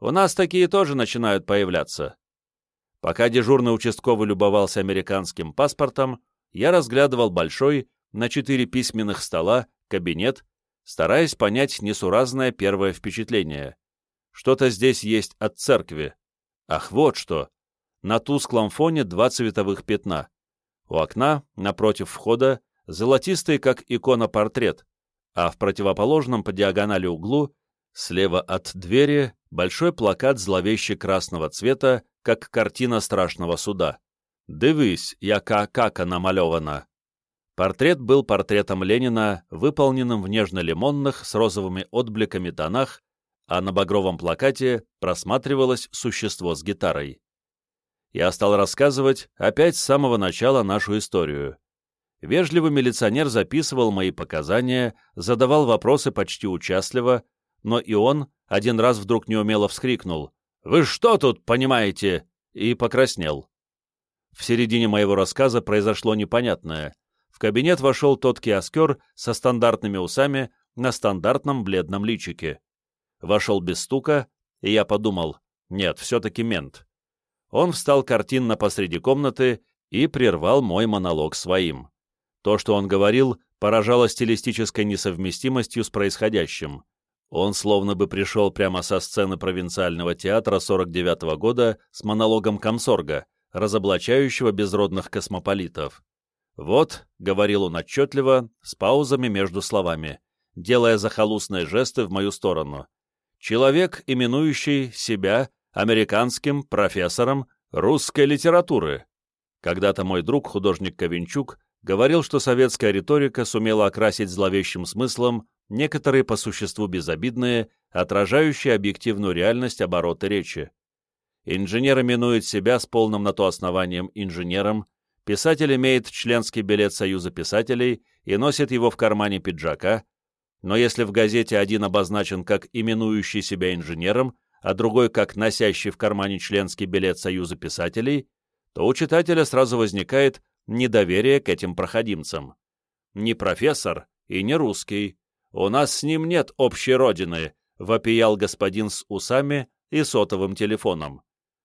«У нас такие тоже начинают появляться». Пока дежурный участковый любовался американским паспортом, я разглядывал большой, на четыре письменных стола, кабинет, стараясь понять несуразное первое впечатление. Что-то здесь есть от церкви. Ах, вот что! На тусклом фоне два цветовых пятна. У окна, напротив входа, золотистый, как икона, портрет, а в противоположном по диагонали углу, слева от двери, большой плакат зловеще красного цвета, как картина страшного суда. «Дивись, яка кака намалевана!» Портрет был портретом Ленина, выполненным в нежно-лимонных с розовыми отбликами тонах, а на багровом плакате просматривалось существо с гитарой. Я стал рассказывать опять с самого начала нашу историю. Вежливый милиционер записывал мои показания, задавал вопросы почти участливо, но и он один раз вдруг неумело вскрикнул «Вы что тут понимаете?» и покраснел. В середине моего рассказа произошло непонятное. В кабинет вошел тот киоскер со стандартными усами на стандартном бледном личике. Вошел без стука, и я подумал, нет, все-таки мент. Он встал картинно посреди комнаты и прервал мой монолог своим. То, что он говорил, поражало стилистической несовместимостью с происходящим. Он словно бы пришел прямо со сцены провинциального театра 49 -го года с монологом комсорга, разоблачающего безродных космополитов. «Вот», — говорил он отчетливо, с паузами между словами, делая захолустные жесты в мою сторону. «Человек, именующий себя американским профессором русской литературы». Когда-то мой друг, художник Ковенчук, говорил, что советская риторика сумела окрасить зловещим смыслом некоторые по существу безобидные, отражающие объективную реальность обороты речи. Инженер именует себя с полным на то основанием инженером, писатель имеет членский билет Союза писателей и носит его в кармане пиджака, но если в газете один обозначен как именующий себя инженером, а другой как носящий в кармане членский билет Союза писателей, то у читателя сразу возникает недоверие к этим проходимцам. Не профессор и не русский. У нас с ним нет общей родины, вопиял господин с усами и сотовым телефоном.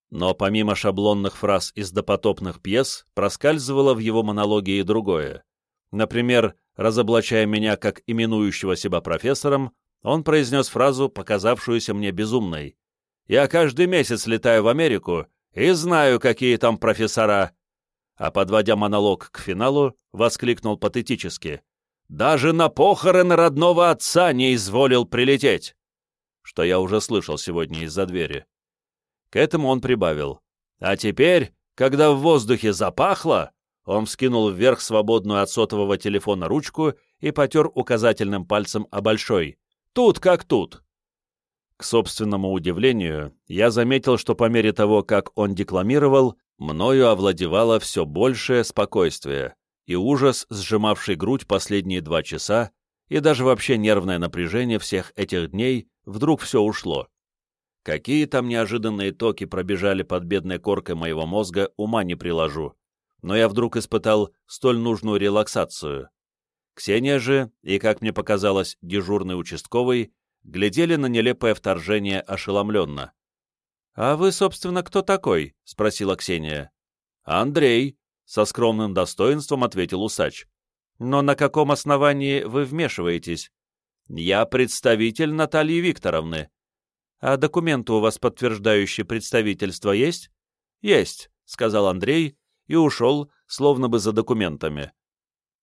Но помимо шаблонных фраз из допотопных пьес, проскальзывало в его монологе и другое. Например, разоблачая меня как именующего себя профессором, он произнес фразу, показавшуюся мне безумной. «Я каждый месяц летаю в Америку и знаю, какие там профессора». А подводя монолог к финалу, воскликнул патетически. «Даже на похороны родного отца не изволил прилететь!» Что я уже слышал сегодня из-за двери. К этому он прибавил. А теперь, когда в воздухе запахло, он вскинул вверх свободную от сотового телефона ручку и потер указательным пальцем о большой. Тут как тут. К собственному удивлению, я заметил, что по мере того, как он декламировал, мною овладевало все большее спокойствие, и ужас, сжимавший грудь последние два часа, и даже вообще нервное напряжение всех этих дней вдруг все ушло. Какие там неожиданные токи пробежали под бедной коркой моего мозга, ума не приложу. Но я вдруг испытал столь нужную релаксацию. Ксения же, и, как мне показалось, дежурный участковый, глядели на нелепое вторжение ошеломленно. «А вы, собственно, кто такой?» — спросила Ксения. «Андрей», — со скромным достоинством ответил усач. «Но на каком основании вы вмешиваетесь?» «Я представитель Натальи Викторовны», «А документы у вас, подтверждающие представительство, есть?» «Есть», — сказал Андрей и ушел, словно бы за документами.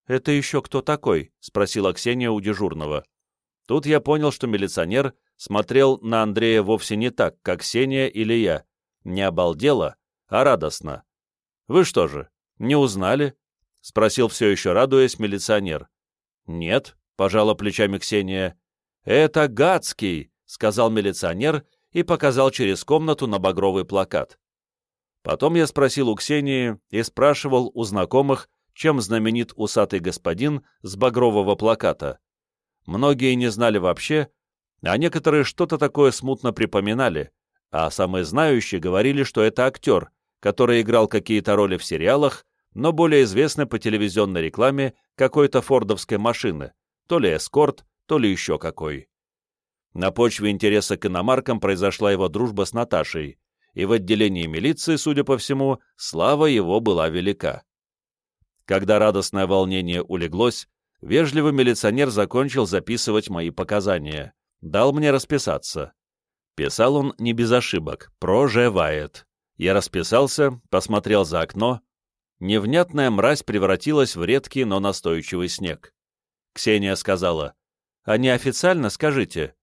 «Это еще кто такой?» — спросила Ксения у дежурного. Тут я понял, что милиционер смотрел на Андрея вовсе не так, как Ксения или я. Не обалдело, а радостно. «Вы что же, не узнали?» — спросил все еще радуясь милиционер. «Нет», — пожала плечами Ксения. «Это Гацкий!» — сказал милиционер и показал через комнату на багровый плакат. Потом я спросил у Ксении и спрашивал у знакомых, чем знаменит усатый господин с багрового плаката. Многие не знали вообще, а некоторые что-то такое смутно припоминали, а самые знающие говорили, что это актер, который играл какие-то роли в сериалах, но более известный по телевизионной рекламе какой-то фордовской машины, то ли эскорт, то ли еще какой. На почве интереса к иномаркам произошла его дружба с Наташей, и в отделении милиции, судя по всему, слава его была велика. Когда радостное волнение улеглось, вежливый милиционер закончил записывать мои показания, дал мне расписаться. Писал он не без ошибок, проживает. Я расписался, посмотрел за окно. Невнятная мразь превратилась в редкий, но настойчивый снег. Ксения сказала, «А неофициально скажите,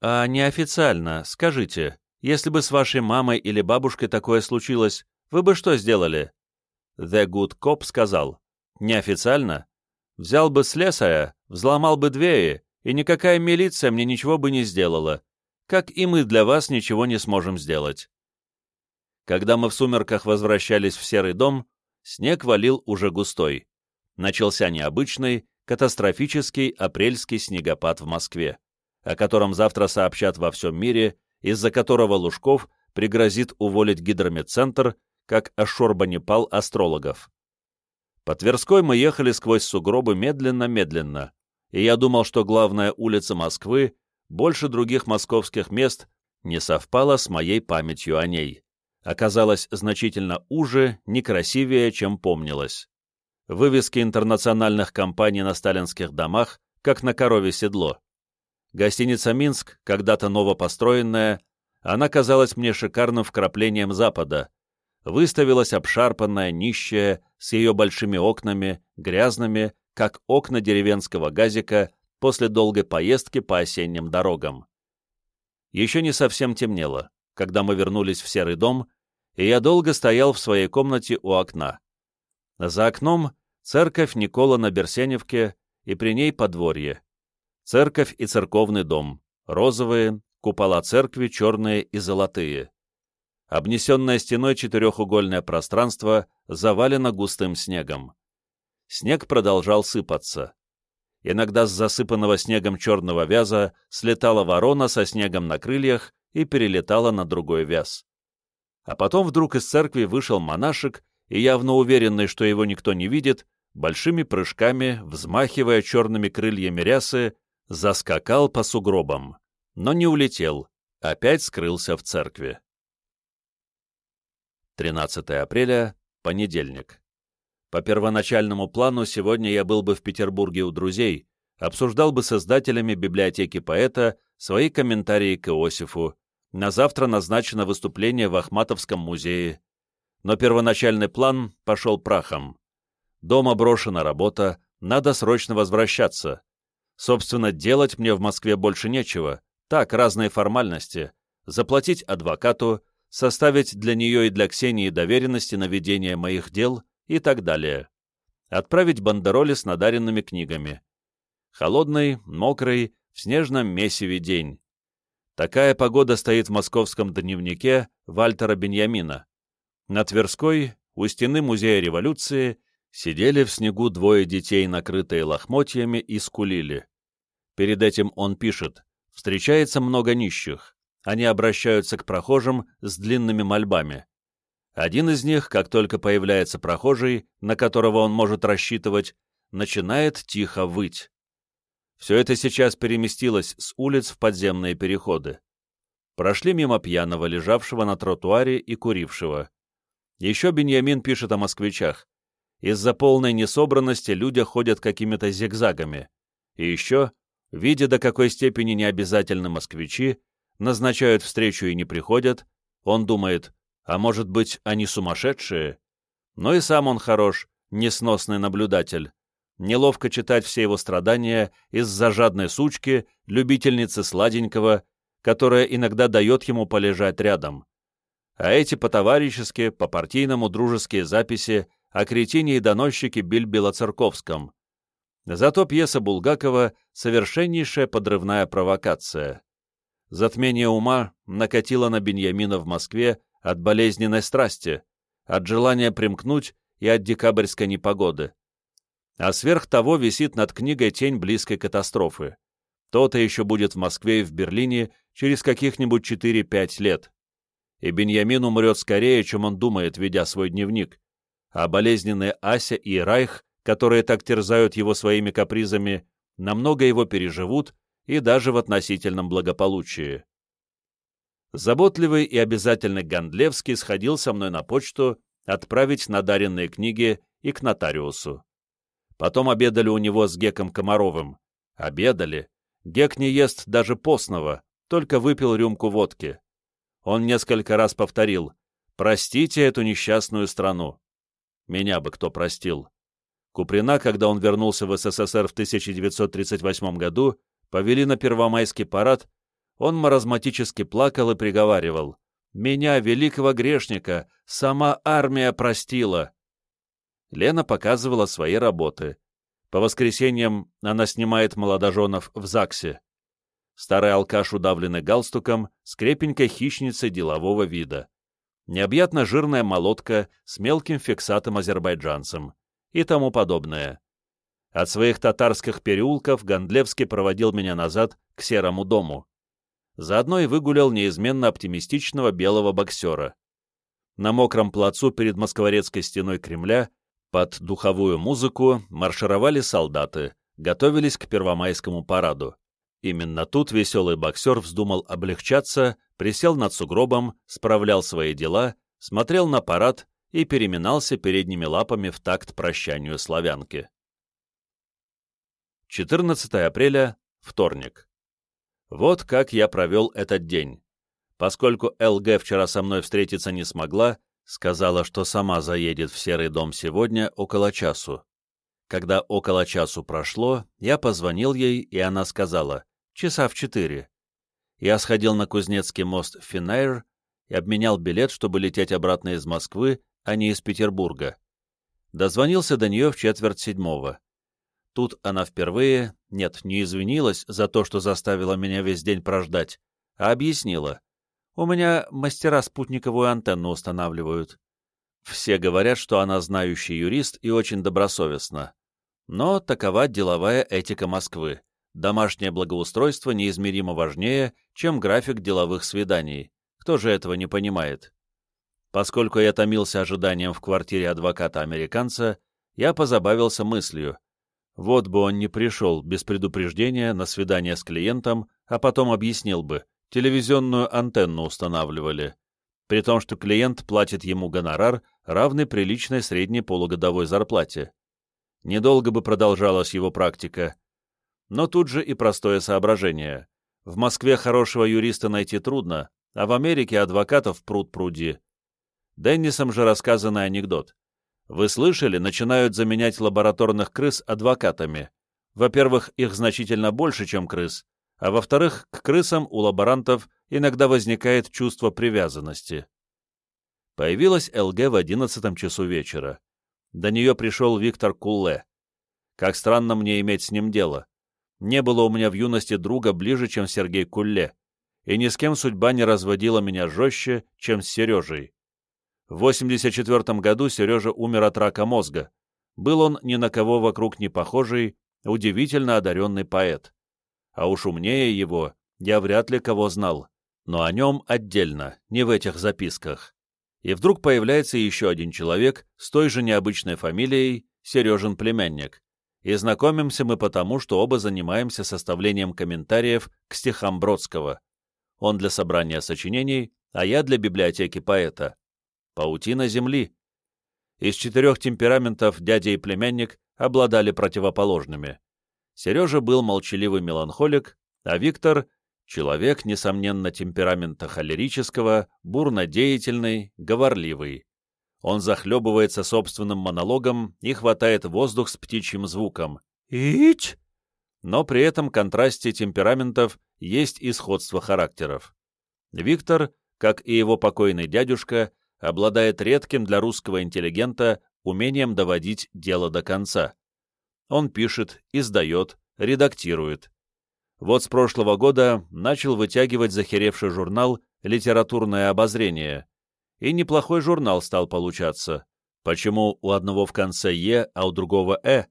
«А неофициально, скажите, если бы с вашей мамой или бабушкой такое случилось, вы бы что сделали?» The Good Cop сказал, «Неофициально? Взял бы слесаря, взломал бы двери, и никакая милиция мне ничего бы не сделала, как и мы для вас ничего не сможем сделать». Когда мы в сумерках возвращались в серый дом, снег валил уже густой. Начался необычный, катастрофический апрельский снегопад в Москве о котором завтра сообщат во всем мире, из-за которого Лужков пригрозит уволить гидромедцентр, как Ашорбанипал астрологов. По Тверской мы ехали сквозь сугробы медленно-медленно, и я думал, что главная улица Москвы больше других московских мест не совпала с моей памятью о ней. Оказалась значительно уже, некрасивее, чем помнилось. Вывески интернациональных компаний на сталинских домах, как на корове седло. Гостиница «Минск», когда-то новопостроенная, она казалась мне шикарным вкраплением Запада. Выставилась обшарпанная, нищая, с ее большими окнами, грязными, как окна деревенского газика после долгой поездки по осенним дорогам. Еще не совсем темнело, когда мы вернулись в серый дом, и я долго стоял в своей комнате у окна. За окном церковь Никола на Берсеневке и при ней подворье. Церковь и церковный дом, розовые, купола церкви черные и золотые. Обнесенное стеной четырехугольное пространство завалено густым снегом. Снег продолжал сыпаться. Иногда с засыпанного снегом черного вяза слетала ворона со снегом на крыльях и перелетала на другой вяз. А потом вдруг из церкви вышел монашек и, явно уверенный, что его никто не видит, большими прыжками, взмахивая черными крыльями рясы, заскакал по сугробам, но не улетел, опять скрылся в церкви. 13 апреля, понедельник. По первоначальному плану сегодня я был бы в Петербурге у друзей, обсуждал бы с издателями библиотеки поэта свои комментарии к Иосифу, на завтра назначено выступление в Ахматовском музее. Но первоначальный план пошел прахом. Дома брошена работа, надо срочно возвращаться. Собственно, делать мне в Москве больше нечего. Так, разные формальности. Заплатить адвокату, составить для нее и для Ксении доверенности на ведение моих дел и так далее. Отправить бандероли с надаренными книгами. Холодный, мокрый, в снежном месиве день. Такая погода стоит в московском дневнике Вальтера Беньямина. На Тверской, у стены Музея революции, Сидели в снегу двое детей, накрытые лохмотьями, и скулили. Перед этим он пишет, встречается много нищих. Они обращаются к прохожим с длинными мольбами. Один из них, как только появляется прохожий, на которого он может рассчитывать, начинает тихо выть. Все это сейчас переместилось с улиц в подземные переходы. Прошли мимо пьяного, лежавшего на тротуаре и курившего. Еще Беньямин пишет о москвичах. Из-за полной несобранности люди ходят какими-то зигзагами. И еще, видя до какой степени необязательны москвичи, назначают встречу и не приходят, он думает, а может быть, они сумасшедшие? Но и сам он хорош, несносный наблюдатель. Неловко читать все его страдания из-за жадной сучки, любительницы сладенького, которая иногда дает ему полежать рядом. А эти по-товарищески, по-партийному дружеские записи о кретине и доносчике Биль Белоцерковском. Зато пьеса Булгакова — совершеннейшая подрывная провокация. Затмение ума накатило на Беньямина в Москве от болезненной страсти, от желания примкнуть и от декабрьской непогоды. А сверх того висит над книгой тень близкой катастрофы. То-то еще будет в Москве и в Берлине через каких-нибудь 4-5 лет. И Беньямин умрет скорее, чем он думает, ведя свой дневник. А болезненные Ася и Райх, которые так терзают его своими капризами, намного его переживут и даже в относительном благополучии. Заботливый и обязательный Гондлевский сходил со мной на почту отправить надаренные книги и к нотариусу. Потом обедали у него с Геком Комаровым. Обедали. Гек не ест даже постного, только выпил рюмку водки. Он несколько раз повторил «Простите эту несчастную страну». Меня бы кто простил. Куприна, когда он вернулся в СССР в 1938 году, повели на Первомайский парад, он маразматически плакал и приговаривал «Меня, великого грешника, сама армия простила». Лена показывала свои работы. По воскресеньям она снимает молодоженов в ЗАГСе. Старый алкаш, удавленный галстуком, с крепенькой хищницей делового вида. Необъятно жирная молотка с мелким фиксатом-азербайджанцем и тому подобное. От своих татарских переулков Гондлевский проводил меня назад к Серому дому. Заодно и выгулял неизменно оптимистичного белого боксера. На мокром плацу перед Москворецкой стеной Кремля под духовую музыку маршировали солдаты, готовились к первомайскому параду. Именно тут веселый боксер вздумал облегчаться, присел над сугробом, справлял свои дела, смотрел на парад и переминался передними лапами в такт прощанию славянки. 14 апреля, вторник. Вот как я провел этот день. Поскольку ЛГ вчера со мной встретиться не смогла, сказала, что сама заедет в Серый дом сегодня около часу. Когда около часу прошло, я позвонил ей, и она сказала, часа в четыре. Я сходил на Кузнецкий мост в Финайр и обменял билет, чтобы лететь обратно из Москвы, а не из Петербурга. Дозвонился до нее в четверть седьмого. Тут она впервые, нет, не извинилась за то, что заставила меня весь день прождать, а объяснила. У меня мастера спутниковую антенну устанавливают. Все говорят, что она знающий юрист и очень добросовестна. Но такова деловая этика Москвы. Домашнее благоустройство неизмеримо важнее, чем график деловых свиданий. Кто же этого не понимает? Поскольку я томился ожиданием в квартире адвоката-американца, я позабавился мыслью. Вот бы он не пришел без предупреждения на свидание с клиентом, а потом объяснил бы, телевизионную антенну устанавливали. При том, что клиент платит ему гонорар, равный приличной средней полугодовой зарплате. Недолго бы продолжалась его практика. Но тут же и простое соображение. В Москве хорошего юриста найти трудно, а в Америке адвокатов пруд пруди. Деннисом же рассказанный анекдот. Вы слышали, начинают заменять лабораторных крыс адвокатами. Во-первых, их значительно больше, чем крыс, а во-вторых, к крысам у лаборантов иногда возникает чувство привязанности. Появилась ЛГ в одиннадцатом часу вечера. До нее пришел Виктор Кулле. Как странно мне иметь с ним дело. Не было у меня в юности друга ближе, чем Сергей Кулле, и ни с кем судьба не разводила меня жестче, чем с Сережей. В 84 году Сережа умер от рака мозга. Был он ни на кого вокруг не похожий, удивительно одаренный поэт. А уж умнее его я вряд ли кого знал, но о нем отдельно, не в этих записках. И вдруг появляется еще один человек с той же необычной фамилией, Сережин племянник. И знакомимся мы потому, что оба занимаемся составлением комментариев к стихам Бродского. Он для собрания сочинений, а я для библиотеки поэта. Паутина земли. Из четырех темпераментов дядя и племянник обладали противоположными. Сережа был молчаливый меланхолик, а Виктор — человек, несомненно, темперамента холерического, бурно-деятельный, говорливый. Он захлебывается собственным монологом и хватает воздух с птичьим звуком. «Ить!» Но при этом контрасте темпераментов есть и сходство характеров. Виктор, как и его покойный дядюшка, обладает редким для русского интеллигента умением доводить дело до конца. Он пишет, издает, редактирует. Вот с прошлого года начал вытягивать захеревший журнал «Литературное обозрение». И неплохой журнал стал получаться. Почему у одного в конце «Е», а у другого «Э»?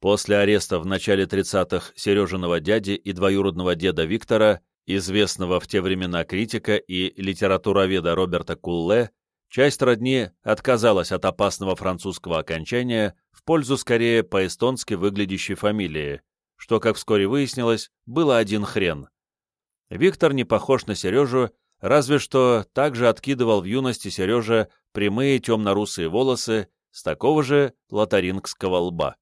После ареста в начале 30-х Сережиного дяди и двоюродного деда Виктора, известного в те времена критика и литературоведа Роберта Кулле, Часть родни отказалась от опасного французского окончания в пользу скорее по-эстонски выглядящей фамилии, что, как вскоре выяснилось, было один хрен. Виктор не похож на Сережу, разве что также откидывал в юности Сережа прямые темно-русые волосы с такого же лотарингского лба.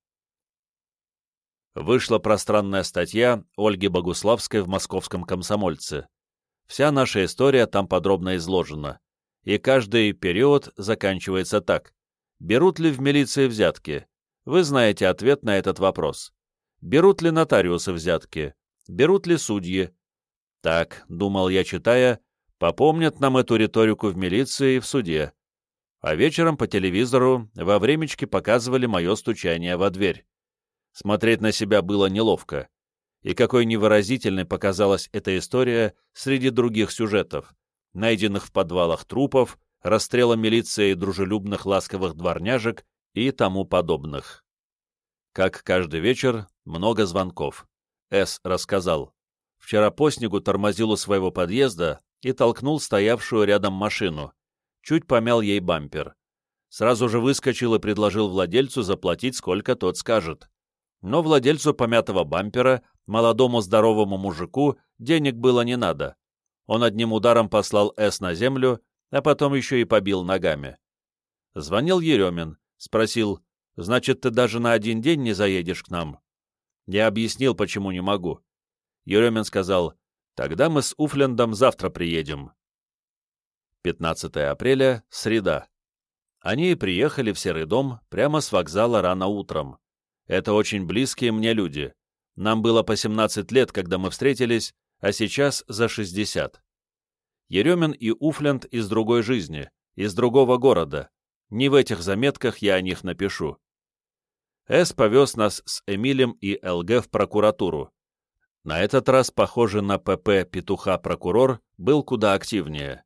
Вышла пространная статья Ольги Богуславской в «Московском комсомольце». Вся наша история там подробно изложена и каждый период заканчивается так. Берут ли в милиции взятки? Вы знаете ответ на этот вопрос. Берут ли нотариусы взятки? Берут ли судьи? Так, думал я, читая, попомнят нам эту риторику в милиции и в суде. А вечером по телевизору во времечке показывали мое стучание во дверь. Смотреть на себя было неловко. И какой невыразительной показалась эта история среди других сюжетов найденных в подвалах трупов, расстрела милиции дружелюбных ласковых дворняжек и тому подобных. Как каждый вечер, много звонков. С. рассказал. Вчера по снегу тормозил у своего подъезда и толкнул стоявшую рядом машину. Чуть помял ей бампер. Сразу же выскочил и предложил владельцу заплатить, сколько тот скажет. Но владельцу помятого бампера, молодому здоровому мужику, денег было не надо. Он одним ударом послал С на землю, а потом еще и побил ногами. Звонил Еремин, спросил, «Значит, ты даже на один день не заедешь к нам?» Я объяснил, почему не могу. Еремин сказал, «Тогда мы с Уфлендом завтра приедем». 15 апреля, среда. Они приехали в Серый дом прямо с вокзала рано утром. Это очень близкие мне люди. Нам было по 17 лет, когда мы встретились, а сейчас за 60. Еремин и Уфленд из другой жизни, из другого города. Не в этих заметках я о них напишу. С повез нас с Эмилем и ЛГ в прокуратуру. На этот раз, похоже на ПП «Петуха-прокурор», был куда активнее.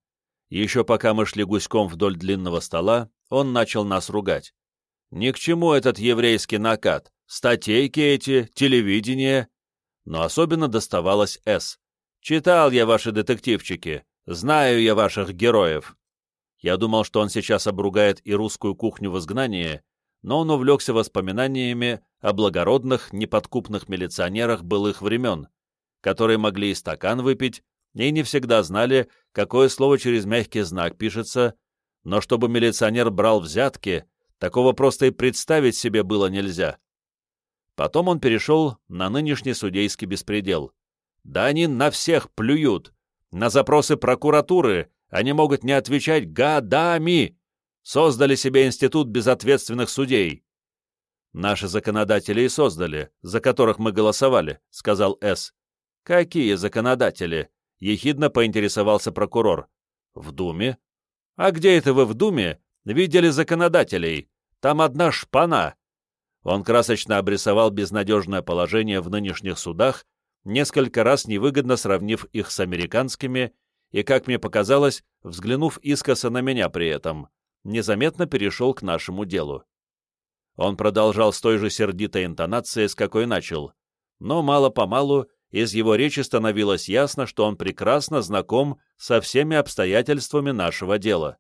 Еще пока мы шли гуськом вдоль длинного стола, он начал нас ругать. «Ни к чему этот еврейский накат, статейки эти, телевидение». Но особенно доставалось С. Читал я ваши детективчики, знаю я ваших героев. Я думал, что он сейчас обругает и русскую кухню в изгнании, но он увлекся воспоминаниями о благородных, неподкупных милиционерах былых времен, которые могли и стакан выпить, и не всегда знали, какое слово через мягкий знак пишется, но чтобы милиционер брал взятки, такого просто и представить себе было нельзя. Потом он перешел на нынешний судейский беспредел. Да они на всех плюют. На запросы прокуратуры они могут не отвечать годами. Создали себе институт безответственных судей. Наши законодатели и создали, за которых мы голосовали, сказал С. Какие законодатели? Ехидно поинтересовался прокурор. В Думе? А где это вы в Думе видели законодателей? Там одна шпана. Он красочно обрисовал безнадежное положение в нынешних судах несколько раз невыгодно сравнив их с американскими и, как мне показалось, взглянув искоса на меня при этом, незаметно перешел к нашему делу. Он продолжал с той же сердитой интонацией, с какой начал, но мало-помалу из его речи становилось ясно, что он прекрасно знаком со всеми обстоятельствами нашего дела.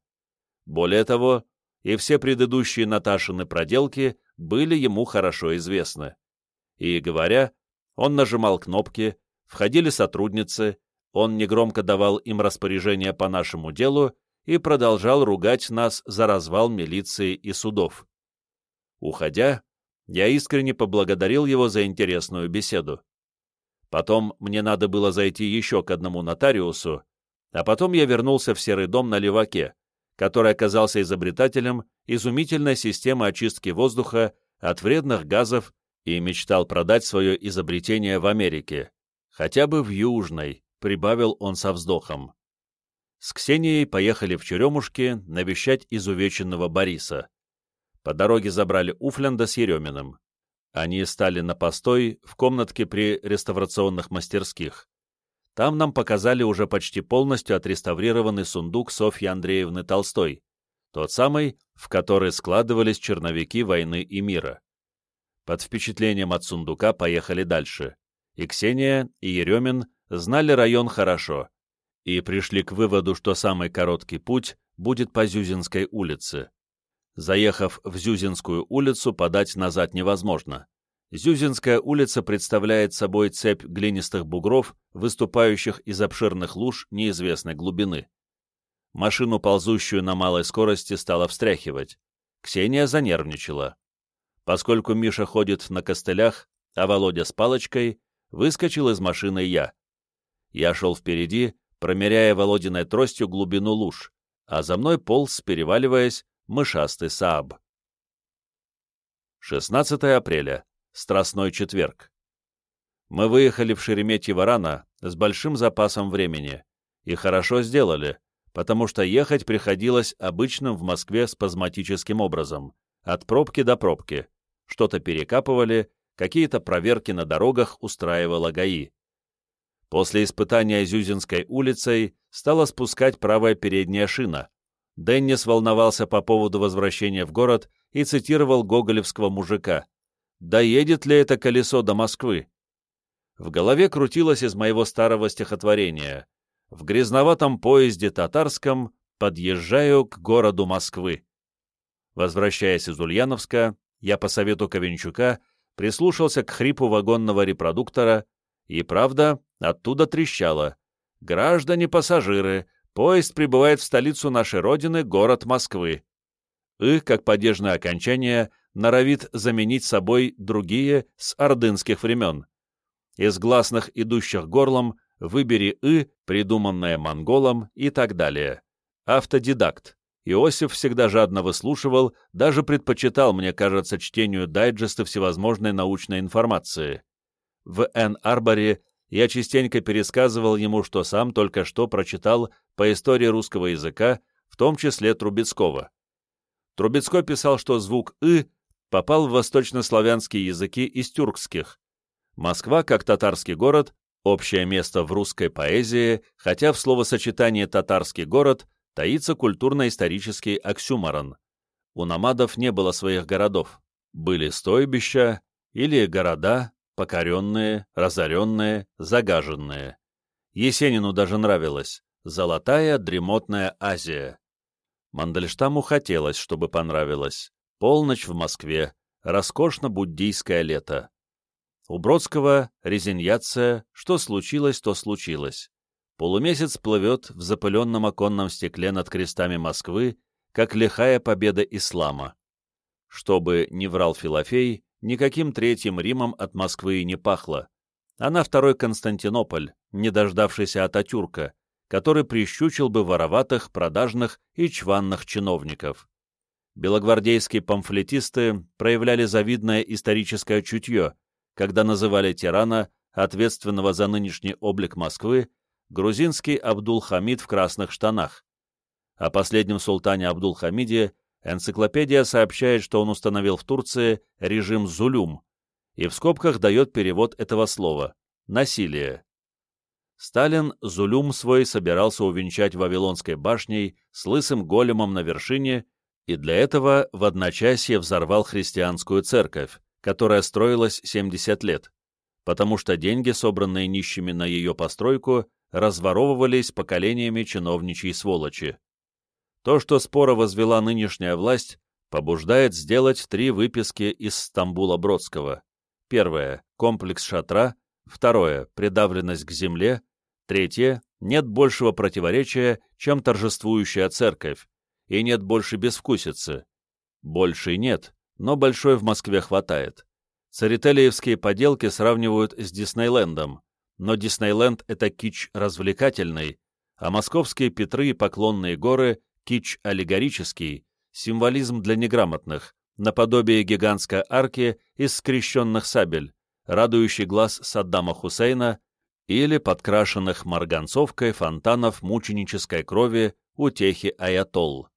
Более того, и все предыдущие Наташины проделки были ему хорошо известны. И, говоря, он нажимал кнопки, входили сотрудницы, он негромко давал им распоряжения по нашему делу и продолжал ругать нас за развал милиции и судов. Уходя, я искренне поблагодарил его за интересную беседу. Потом мне надо было зайти еще к одному нотариусу, а потом я вернулся в Серый дом на Леваке, который оказался изобретателем изумительной системы очистки воздуха от вредных газов и мечтал продать свое изобретение в Америке, хотя бы в Южной, прибавил он со вздохом. С Ксенией поехали в Черемушки навещать изувеченного Бориса. По дороге забрали Уфленда с Ереминым. Они стали на постой в комнатке при реставрационных мастерских. Там нам показали уже почти полностью отреставрированный сундук Софьи Андреевны Толстой, тот самый, в который складывались черновики «Войны и мира». Под впечатлением от сундука поехали дальше. И Ксения, и Еремин знали район хорошо, и пришли к выводу, что самый короткий путь будет по Зюзинской улице. Заехав в Зюзинскую улицу, подать назад невозможно. Зюзинская улица представляет собой цепь глинистых бугров, выступающих из обширных луж неизвестной глубины. Машину, ползущую на малой скорости, стало встряхивать. Ксения занервничала. Поскольку Миша ходит на костылях, а Володя с палочкой, выскочил из машины я. Я шел впереди, промеряя Володиной тростью глубину луж, а за мной полз, переваливаясь, мышастый Сааб. 16 апреля. Страстной четверг. Мы выехали в Шереметьево рано, с большим запасом времени. И хорошо сделали, потому что ехать приходилось обычным в Москве спазматическим образом, от пробки до пробки. Что-то перекапывали, какие-то проверки на дорогах устраивала ГАИ. После испытания Зюзинской улицей стала спускать правая передняя шина, Деннис волновался по поводу возвращения в город и цитировал гоголевского мужика. «Доедет ли это колесо до Москвы?» В голове крутилось из моего старого стихотворения. «В грязноватом поезде татарском подъезжаю к городу Москвы». Возвращаясь из Ульяновска, я по совету Ковенчука прислушался к хрипу вагонного репродуктора, и, правда, оттуда трещало. «Граждане-пассажиры, Поезд прибывает в столицу нашей Родины, город Москвы. «ы», как падежное окончание, норовит заменить собой другие с ордынских времен. Из гласных, идущих горлом, выбери «ы», придуманное монголом и так далее. Автодидакт. Иосиф всегда жадно выслушивал, даже предпочитал, мне кажется, чтению дайджеста всевозможной научной информации. В Эн-Арборе я частенько пересказывал ему, что сам только что прочитал по истории русского языка, в том числе Трубецкого. Трубецкой писал, что звук «ы» попал в восточнославянские языки из тюркских. Москва, как татарский город, общее место в русской поэзии, хотя в словосочетании «татарский город» таится культурно-исторический оксюморон. У намадов не было своих городов. Были стойбища или города, покоренные, разоренные, загаженные. Есенину даже нравилось «Золотая дремотная Азия». Мандельштаму хотелось, чтобы понравилось. Полночь в Москве, роскошно-буддийское лето. У Бродского резиньяция, что случилось, то случилось. Полумесяц плывет в запыленном оконном стекле над крестами Москвы, как лихая победа ислама. Чтобы не врал Филофей, никаким Третьим Римом от Москвы и не пахло. Она второй Константинополь, не дождавшийся Ататюрка, который прищучил бы вороватых, продажных и чванных чиновников. Белогвардейские памфлетисты проявляли завидное историческое чутье, когда называли тирана, ответственного за нынешний облик Москвы, грузинский Абдул-Хамид в красных штанах. О последнем султане Абдул-Хамиде Энциклопедия сообщает, что он установил в Турции режим «зулюм», и в скобках дает перевод этого слова «насилие». Сталин зулюм свой собирался увенчать Вавилонской башней с лысым големом на вершине И для этого в одночасье взорвал христианскую церковь, которая строилась 70 лет, потому что деньги, собранные нищими на ее постройку, разворовывались поколениями чиновничьей сволочи. То, что спора возвела нынешняя власть, побуждает сделать три выписки из Стамбула Бродского. Первое – комплекс шатра, второе – придавленность к земле, третье – нет большего противоречия, чем торжествующая церковь, и нет больше безвкусицы. Большей нет, но большой в Москве хватает. Царителиевские поделки сравнивают с Диснейлендом, но Диснейленд — это кич развлекательный, а московские Петры и Поклонные горы — кич аллегорический, символизм для неграмотных, наподобие гигантской арки из скрещенных сабель, радующий глаз Саддама Хусейна или подкрашенных марганцовкой фонтанов мученической крови утехи Аятолл.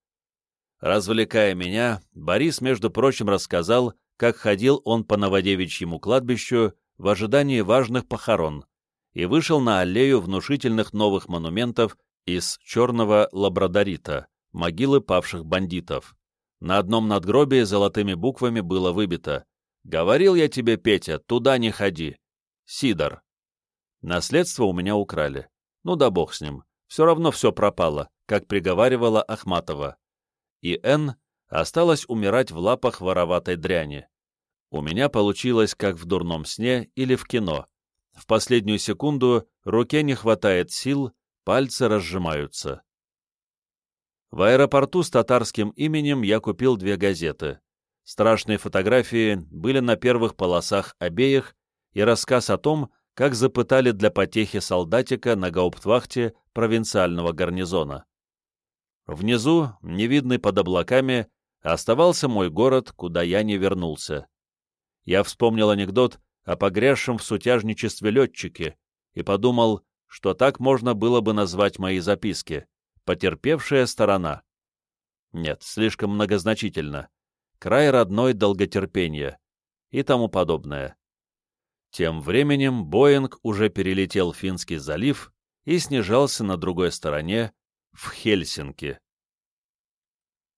Развлекая меня, Борис, между прочим, рассказал, как ходил он по Новодевичьему кладбищу в ожидании важных похорон и вышел на аллею внушительных новых монументов из черного лабрадорита, могилы павших бандитов. На одном надгробии золотыми буквами было выбито «Говорил я тебе, Петя, туда не ходи. Сидор». Наследство у меня украли. Ну да бог с ним. Все равно все пропало, как приговаривала Ахматова. И Н осталась умирать в лапах вороватой дряни. У меня получилось как в дурном сне или в кино. В последнюю секунду руке не хватает сил, пальцы разжимаются. В аэропорту с татарским именем я купил две газеты. Страшные фотографии были на первых полосах обеих и рассказ о том, как запытали для потехи солдатика на гауптвахте провинциального гарнизона. Внизу, невидный под облаками, оставался мой город, куда я не вернулся. Я вспомнил анекдот о погрязшем в сутяжничестве летчике и подумал, что так можно было бы назвать мои записки «Потерпевшая сторона». Нет, слишком многозначительно. Край родной долготерпения и тому подобное. Тем временем Боинг уже перелетел Финский залив и снижался на другой стороне, в Хельсинки.